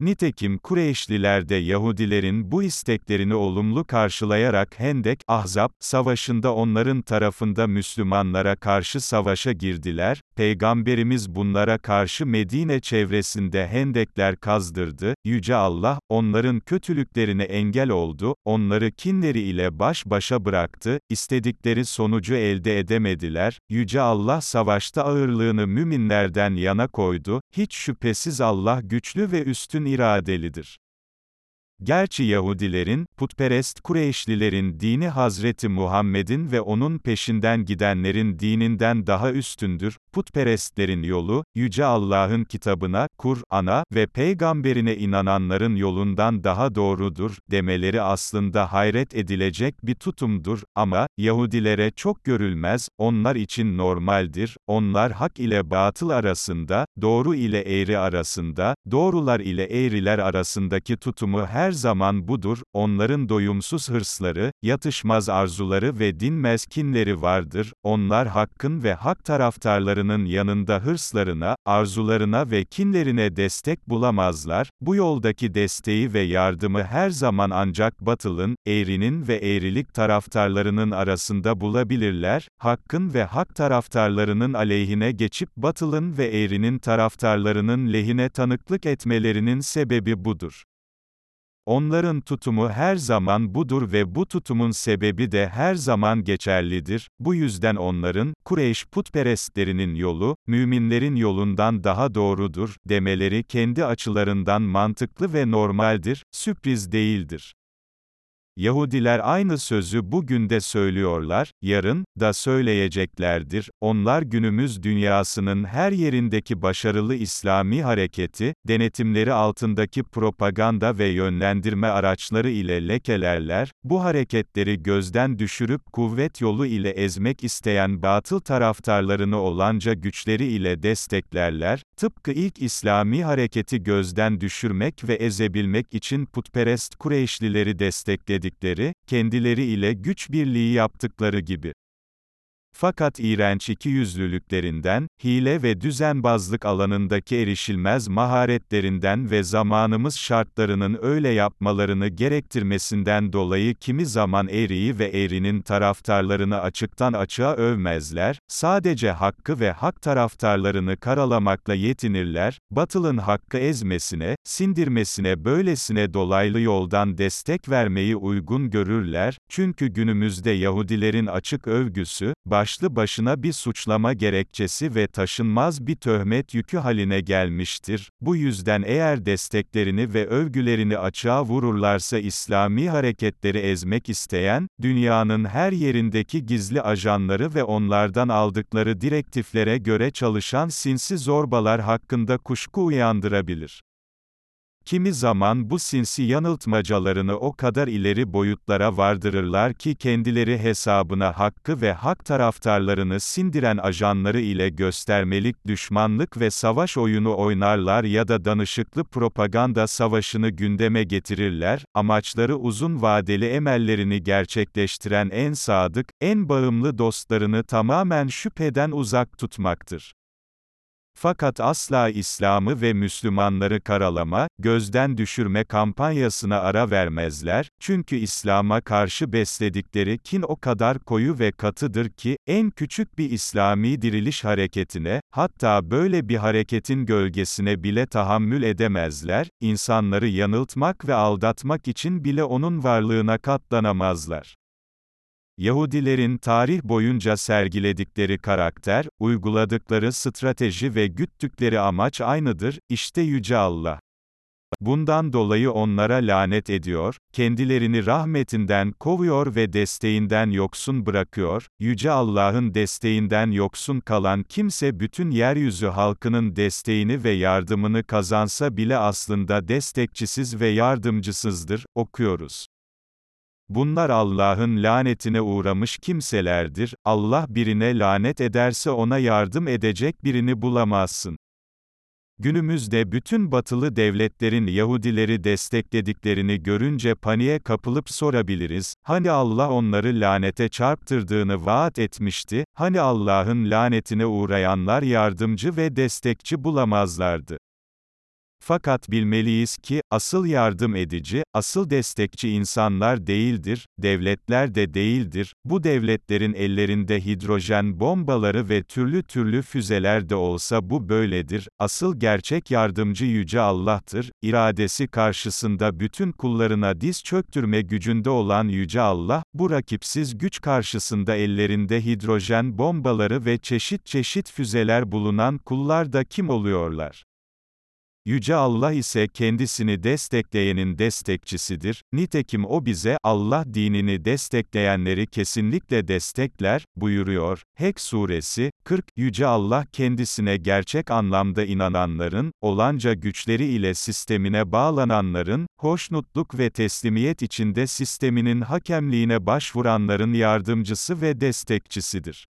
Nitekim Kureyşliler de Yahudilerin bu isteklerini olumlu karşılayarak Hendek, Ahzab, savaşında onların tarafında Müslümanlara karşı savaşa girdiler, Peygamberimiz bunlara karşı Medine çevresinde hendekler kazdırdı, Yüce Allah, onların kötülüklerine engel oldu, onları kinleri ile baş başa bıraktı, istedikleri sonucu elde edemediler, Yüce Allah savaşta ağırlığını müminlerden yana koydu, hiç şüphesiz Allah güçlü ve üstün iradelidir. Gerçi Yahudilerin, putperest Kureyşlilerin dini Hazreti Muhammed'in ve onun peşinden gidenlerin dininden daha üstündür, putperestlerin yolu, Yüce Allah'ın kitabına, Kur'an'a ve peygamberine inananların yolundan daha doğrudur, demeleri aslında hayret edilecek bir tutumdur, ama, Yahudilere çok görülmez, onlar için normaldir, onlar hak ile batıl arasında, doğru ile eğri arasında, doğrular ile eğriler arasındaki tutumu her zaman budur, onların doyumsuz hırsları, yatışmaz arzuları ve dinmez kinleri vardır, onlar hakkın ve hak taraftarlarının yanında hırslarına, arzularına ve kinlerine destek bulamazlar, bu yoldaki desteği ve yardımı her zaman ancak batılın, eğrinin ve eğrilik taraftarlarının arasında bulabilirler, hakkın ve hak taraftarlarının aleyhine geçip batılın ve eğrinin taraftarlarının lehine tanıklık etmelerinin sebebi budur. Onların tutumu her zaman budur ve bu tutumun sebebi de her zaman geçerlidir. Bu yüzden onların, Kureyş putperestlerinin yolu, müminlerin yolundan daha doğrudur, demeleri kendi açılarından mantıklı ve normaldir, sürpriz değildir. Yahudiler aynı sözü bugün de söylüyorlar, yarın da söyleyeceklerdir. Onlar günümüz dünyasının her yerindeki başarılı İslami hareketi, denetimleri altındaki propaganda ve yönlendirme araçları ile lekelerler, bu hareketleri gözden düşürüp kuvvet yolu ile ezmek isteyen batıl taraftarlarını olanca güçleri ile desteklerler, tıpkı ilk İslami hareketi gözden düşürmek ve ezebilmek için putperest Kureyşlileri destekledi dedikleri, kendileri ile güç birliği yaptıkları gibi. Fakat iğrenç ikiyüzlülüklerinden, hile ve düzenbazlık alanındaki erişilmez maharetlerinden ve zamanımız şartlarının öyle yapmalarını gerektirmesinden dolayı kimi zaman eğriyi ve eğrinin taraftarlarını açıktan açığa övmezler, sadece hakkı ve hak taraftarlarını karalamakla yetinirler, batılın hakkı ezmesine, sindirmesine böylesine dolaylı yoldan destek vermeyi uygun görürler, çünkü günümüzde Yahudilerin açık övgüsü, başlı başına bir suçlama gerekçesi ve taşınmaz bir töhmet yükü haline gelmiştir. Bu yüzden eğer desteklerini ve övgülerini açığa vururlarsa İslami hareketleri ezmek isteyen, dünyanın her yerindeki gizli ajanları ve onlardan aldıkları direktiflere göre çalışan sinsi zorbalar hakkında kuşku uyandırabilir. Kimi zaman bu sinsi yanıltmacalarını o kadar ileri boyutlara vardırırlar ki kendileri hesabına hakkı ve hak taraftarlarını sindiren ajanları ile göstermelik düşmanlık ve savaş oyunu oynarlar ya da danışıklı propaganda savaşını gündeme getirirler, amaçları uzun vadeli emellerini gerçekleştiren en sadık, en bağımlı dostlarını tamamen şüpheden uzak tutmaktır. Fakat asla İslam'ı ve Müslümanları karalama, gözden düşürme kampanyasına ara vermezler, çünkü İslam'a karşı besledikleri kin o kadar koyu ve katıdır ki, en küçük bir İslami diriliş hareketine, hatta böyle bir hareketin gölgesine bile tahammül edemezler, insanları yanıltmak ve aldatmak için bile onun varlığına katlanamazlar. Yahudilerin tarih boyunca sergiledikleri karakter, uyguladıkları strateji ve güttükleri amaç aynıdır, işte Yüce Allah. Bundan dolayı onlara lanet ediyor, kendilerini rahmetinden kovuyor ve desteğinden yoksun bırakıyor, Yüce Allah'ın desteğinden yoksun kalan kimse bütün yeryüzü halkının desteğini ve yardımını kazansa bile aslında destekçisiz ve yardımcısızdır, okuyoruz. Bunlar Allah'ın lanetine uğramış kimselerdir, Allah birine lanet ederse ona yardım edecek birini bulamazsın. Günümüzde bütün batılı devletlerin Yahudileri desteklediklerini görünce paniğe kapılıp sorabiliriz, hani Allah onları lanete çarptırdığını vaat etmişti, hani Allah'ın lanetine uğrayanlar yardımcı ve destekçi bulamazlardı. Fakat bilmeliyiz ki, asıl yardım edici, asıl destekçi insanlar değildir, devletler de değildir, bu devletlerin ellerinde hidrojen bombaları ve türlü türlü füzeler de olsa bu böyledir, asıl gerçek yardımcı Yüce Allah'tır, iradesi karşısında bütün kullarına diz çöktürme gücünde olan Yüce Allah, bu rakipsiz güç karşısında ellerinde hidrojen bombaları ve çeşit çeşit füzeler bulunan kullar da kim oluyorlar? Yüce Allah ise kendisini destekleyenin destekçisidir, nitekim o bize, Allah dinini destekleyenleri kesinlikle destekler, buyuruyor. Hek suresi, 40, Yüce Allah kendisine gerçek anlamda inananların, olanca güçleri ile sistemine bağlananların, hoşnutluk ve teslimiyet içinde sisteminin hakemliğine başvuranların yardımcısı ve destekçisidir.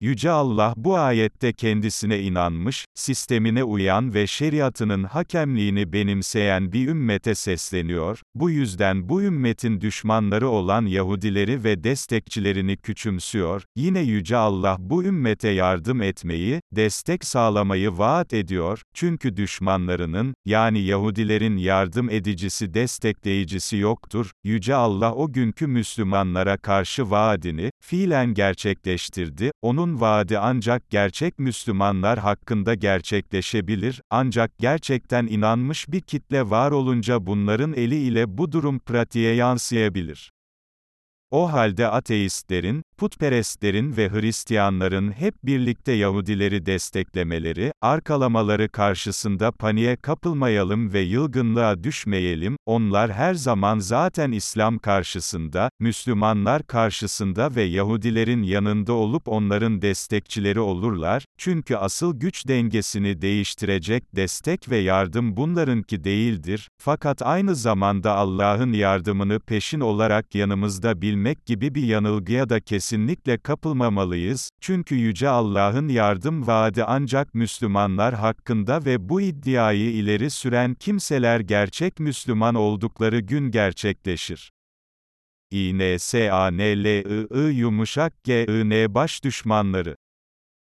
Yüce Allah bu ayette kendisine inanmış, sistemine uyan ve şeriatının hakemliğini benimseyen bir ümmete sesleniyor, bu yüzden bu ümmetin düşmanları olan Yahudileri ve destekçilerini küçümsüyor, yine Yüce Allah bu ümmete yardım etmeyi, destek sağlamayı vaat ediyor, çünkü düşmanlarının, yani Yahudilerin yardım edicisi destekleyicisi yoktur, Yüce Allah o günkü Müslümanlara karşı vaadini, fiilen gerçekleştirdi, onun onun vaadi ancak gerçek Müslümanlar hakkında gerçekleşebilir, ancak gerçekten inanmış bir kitle var olunca bunların eli ile bu durum pratiğe yansıyabilir. O halde ateistlerin, putperestlerin ve Hristiyanların hep birlikte Yahudileri desteklemeleri, arkalamaları karşısında paniğe kapılmayalım ve yılgınlığa düşmeyelim, onlar her zaman zaten İslam karşısında, Müslümanlar karşısında ve Yahudilerin yanında olup onların destekçileri olurlar, çünkü asıl güç dengesini değiştirecek destek ve yardım bunlarınki değildir, fakat aynı zamanda Allah'ın yardımını peşin olarak yanımızda bilmek gibi bir yanılgıya da kesin kesinlikle kapılmamalıyız, çünkü Yüce Allah'ın yardım vaadi ancak Müslümanlar hakkında ve bu iddiayı ileri süren kimseler gerçek Müslüman oldukları gün gerçekleşir. İNSANLII yumuşak G I N baş düşmanları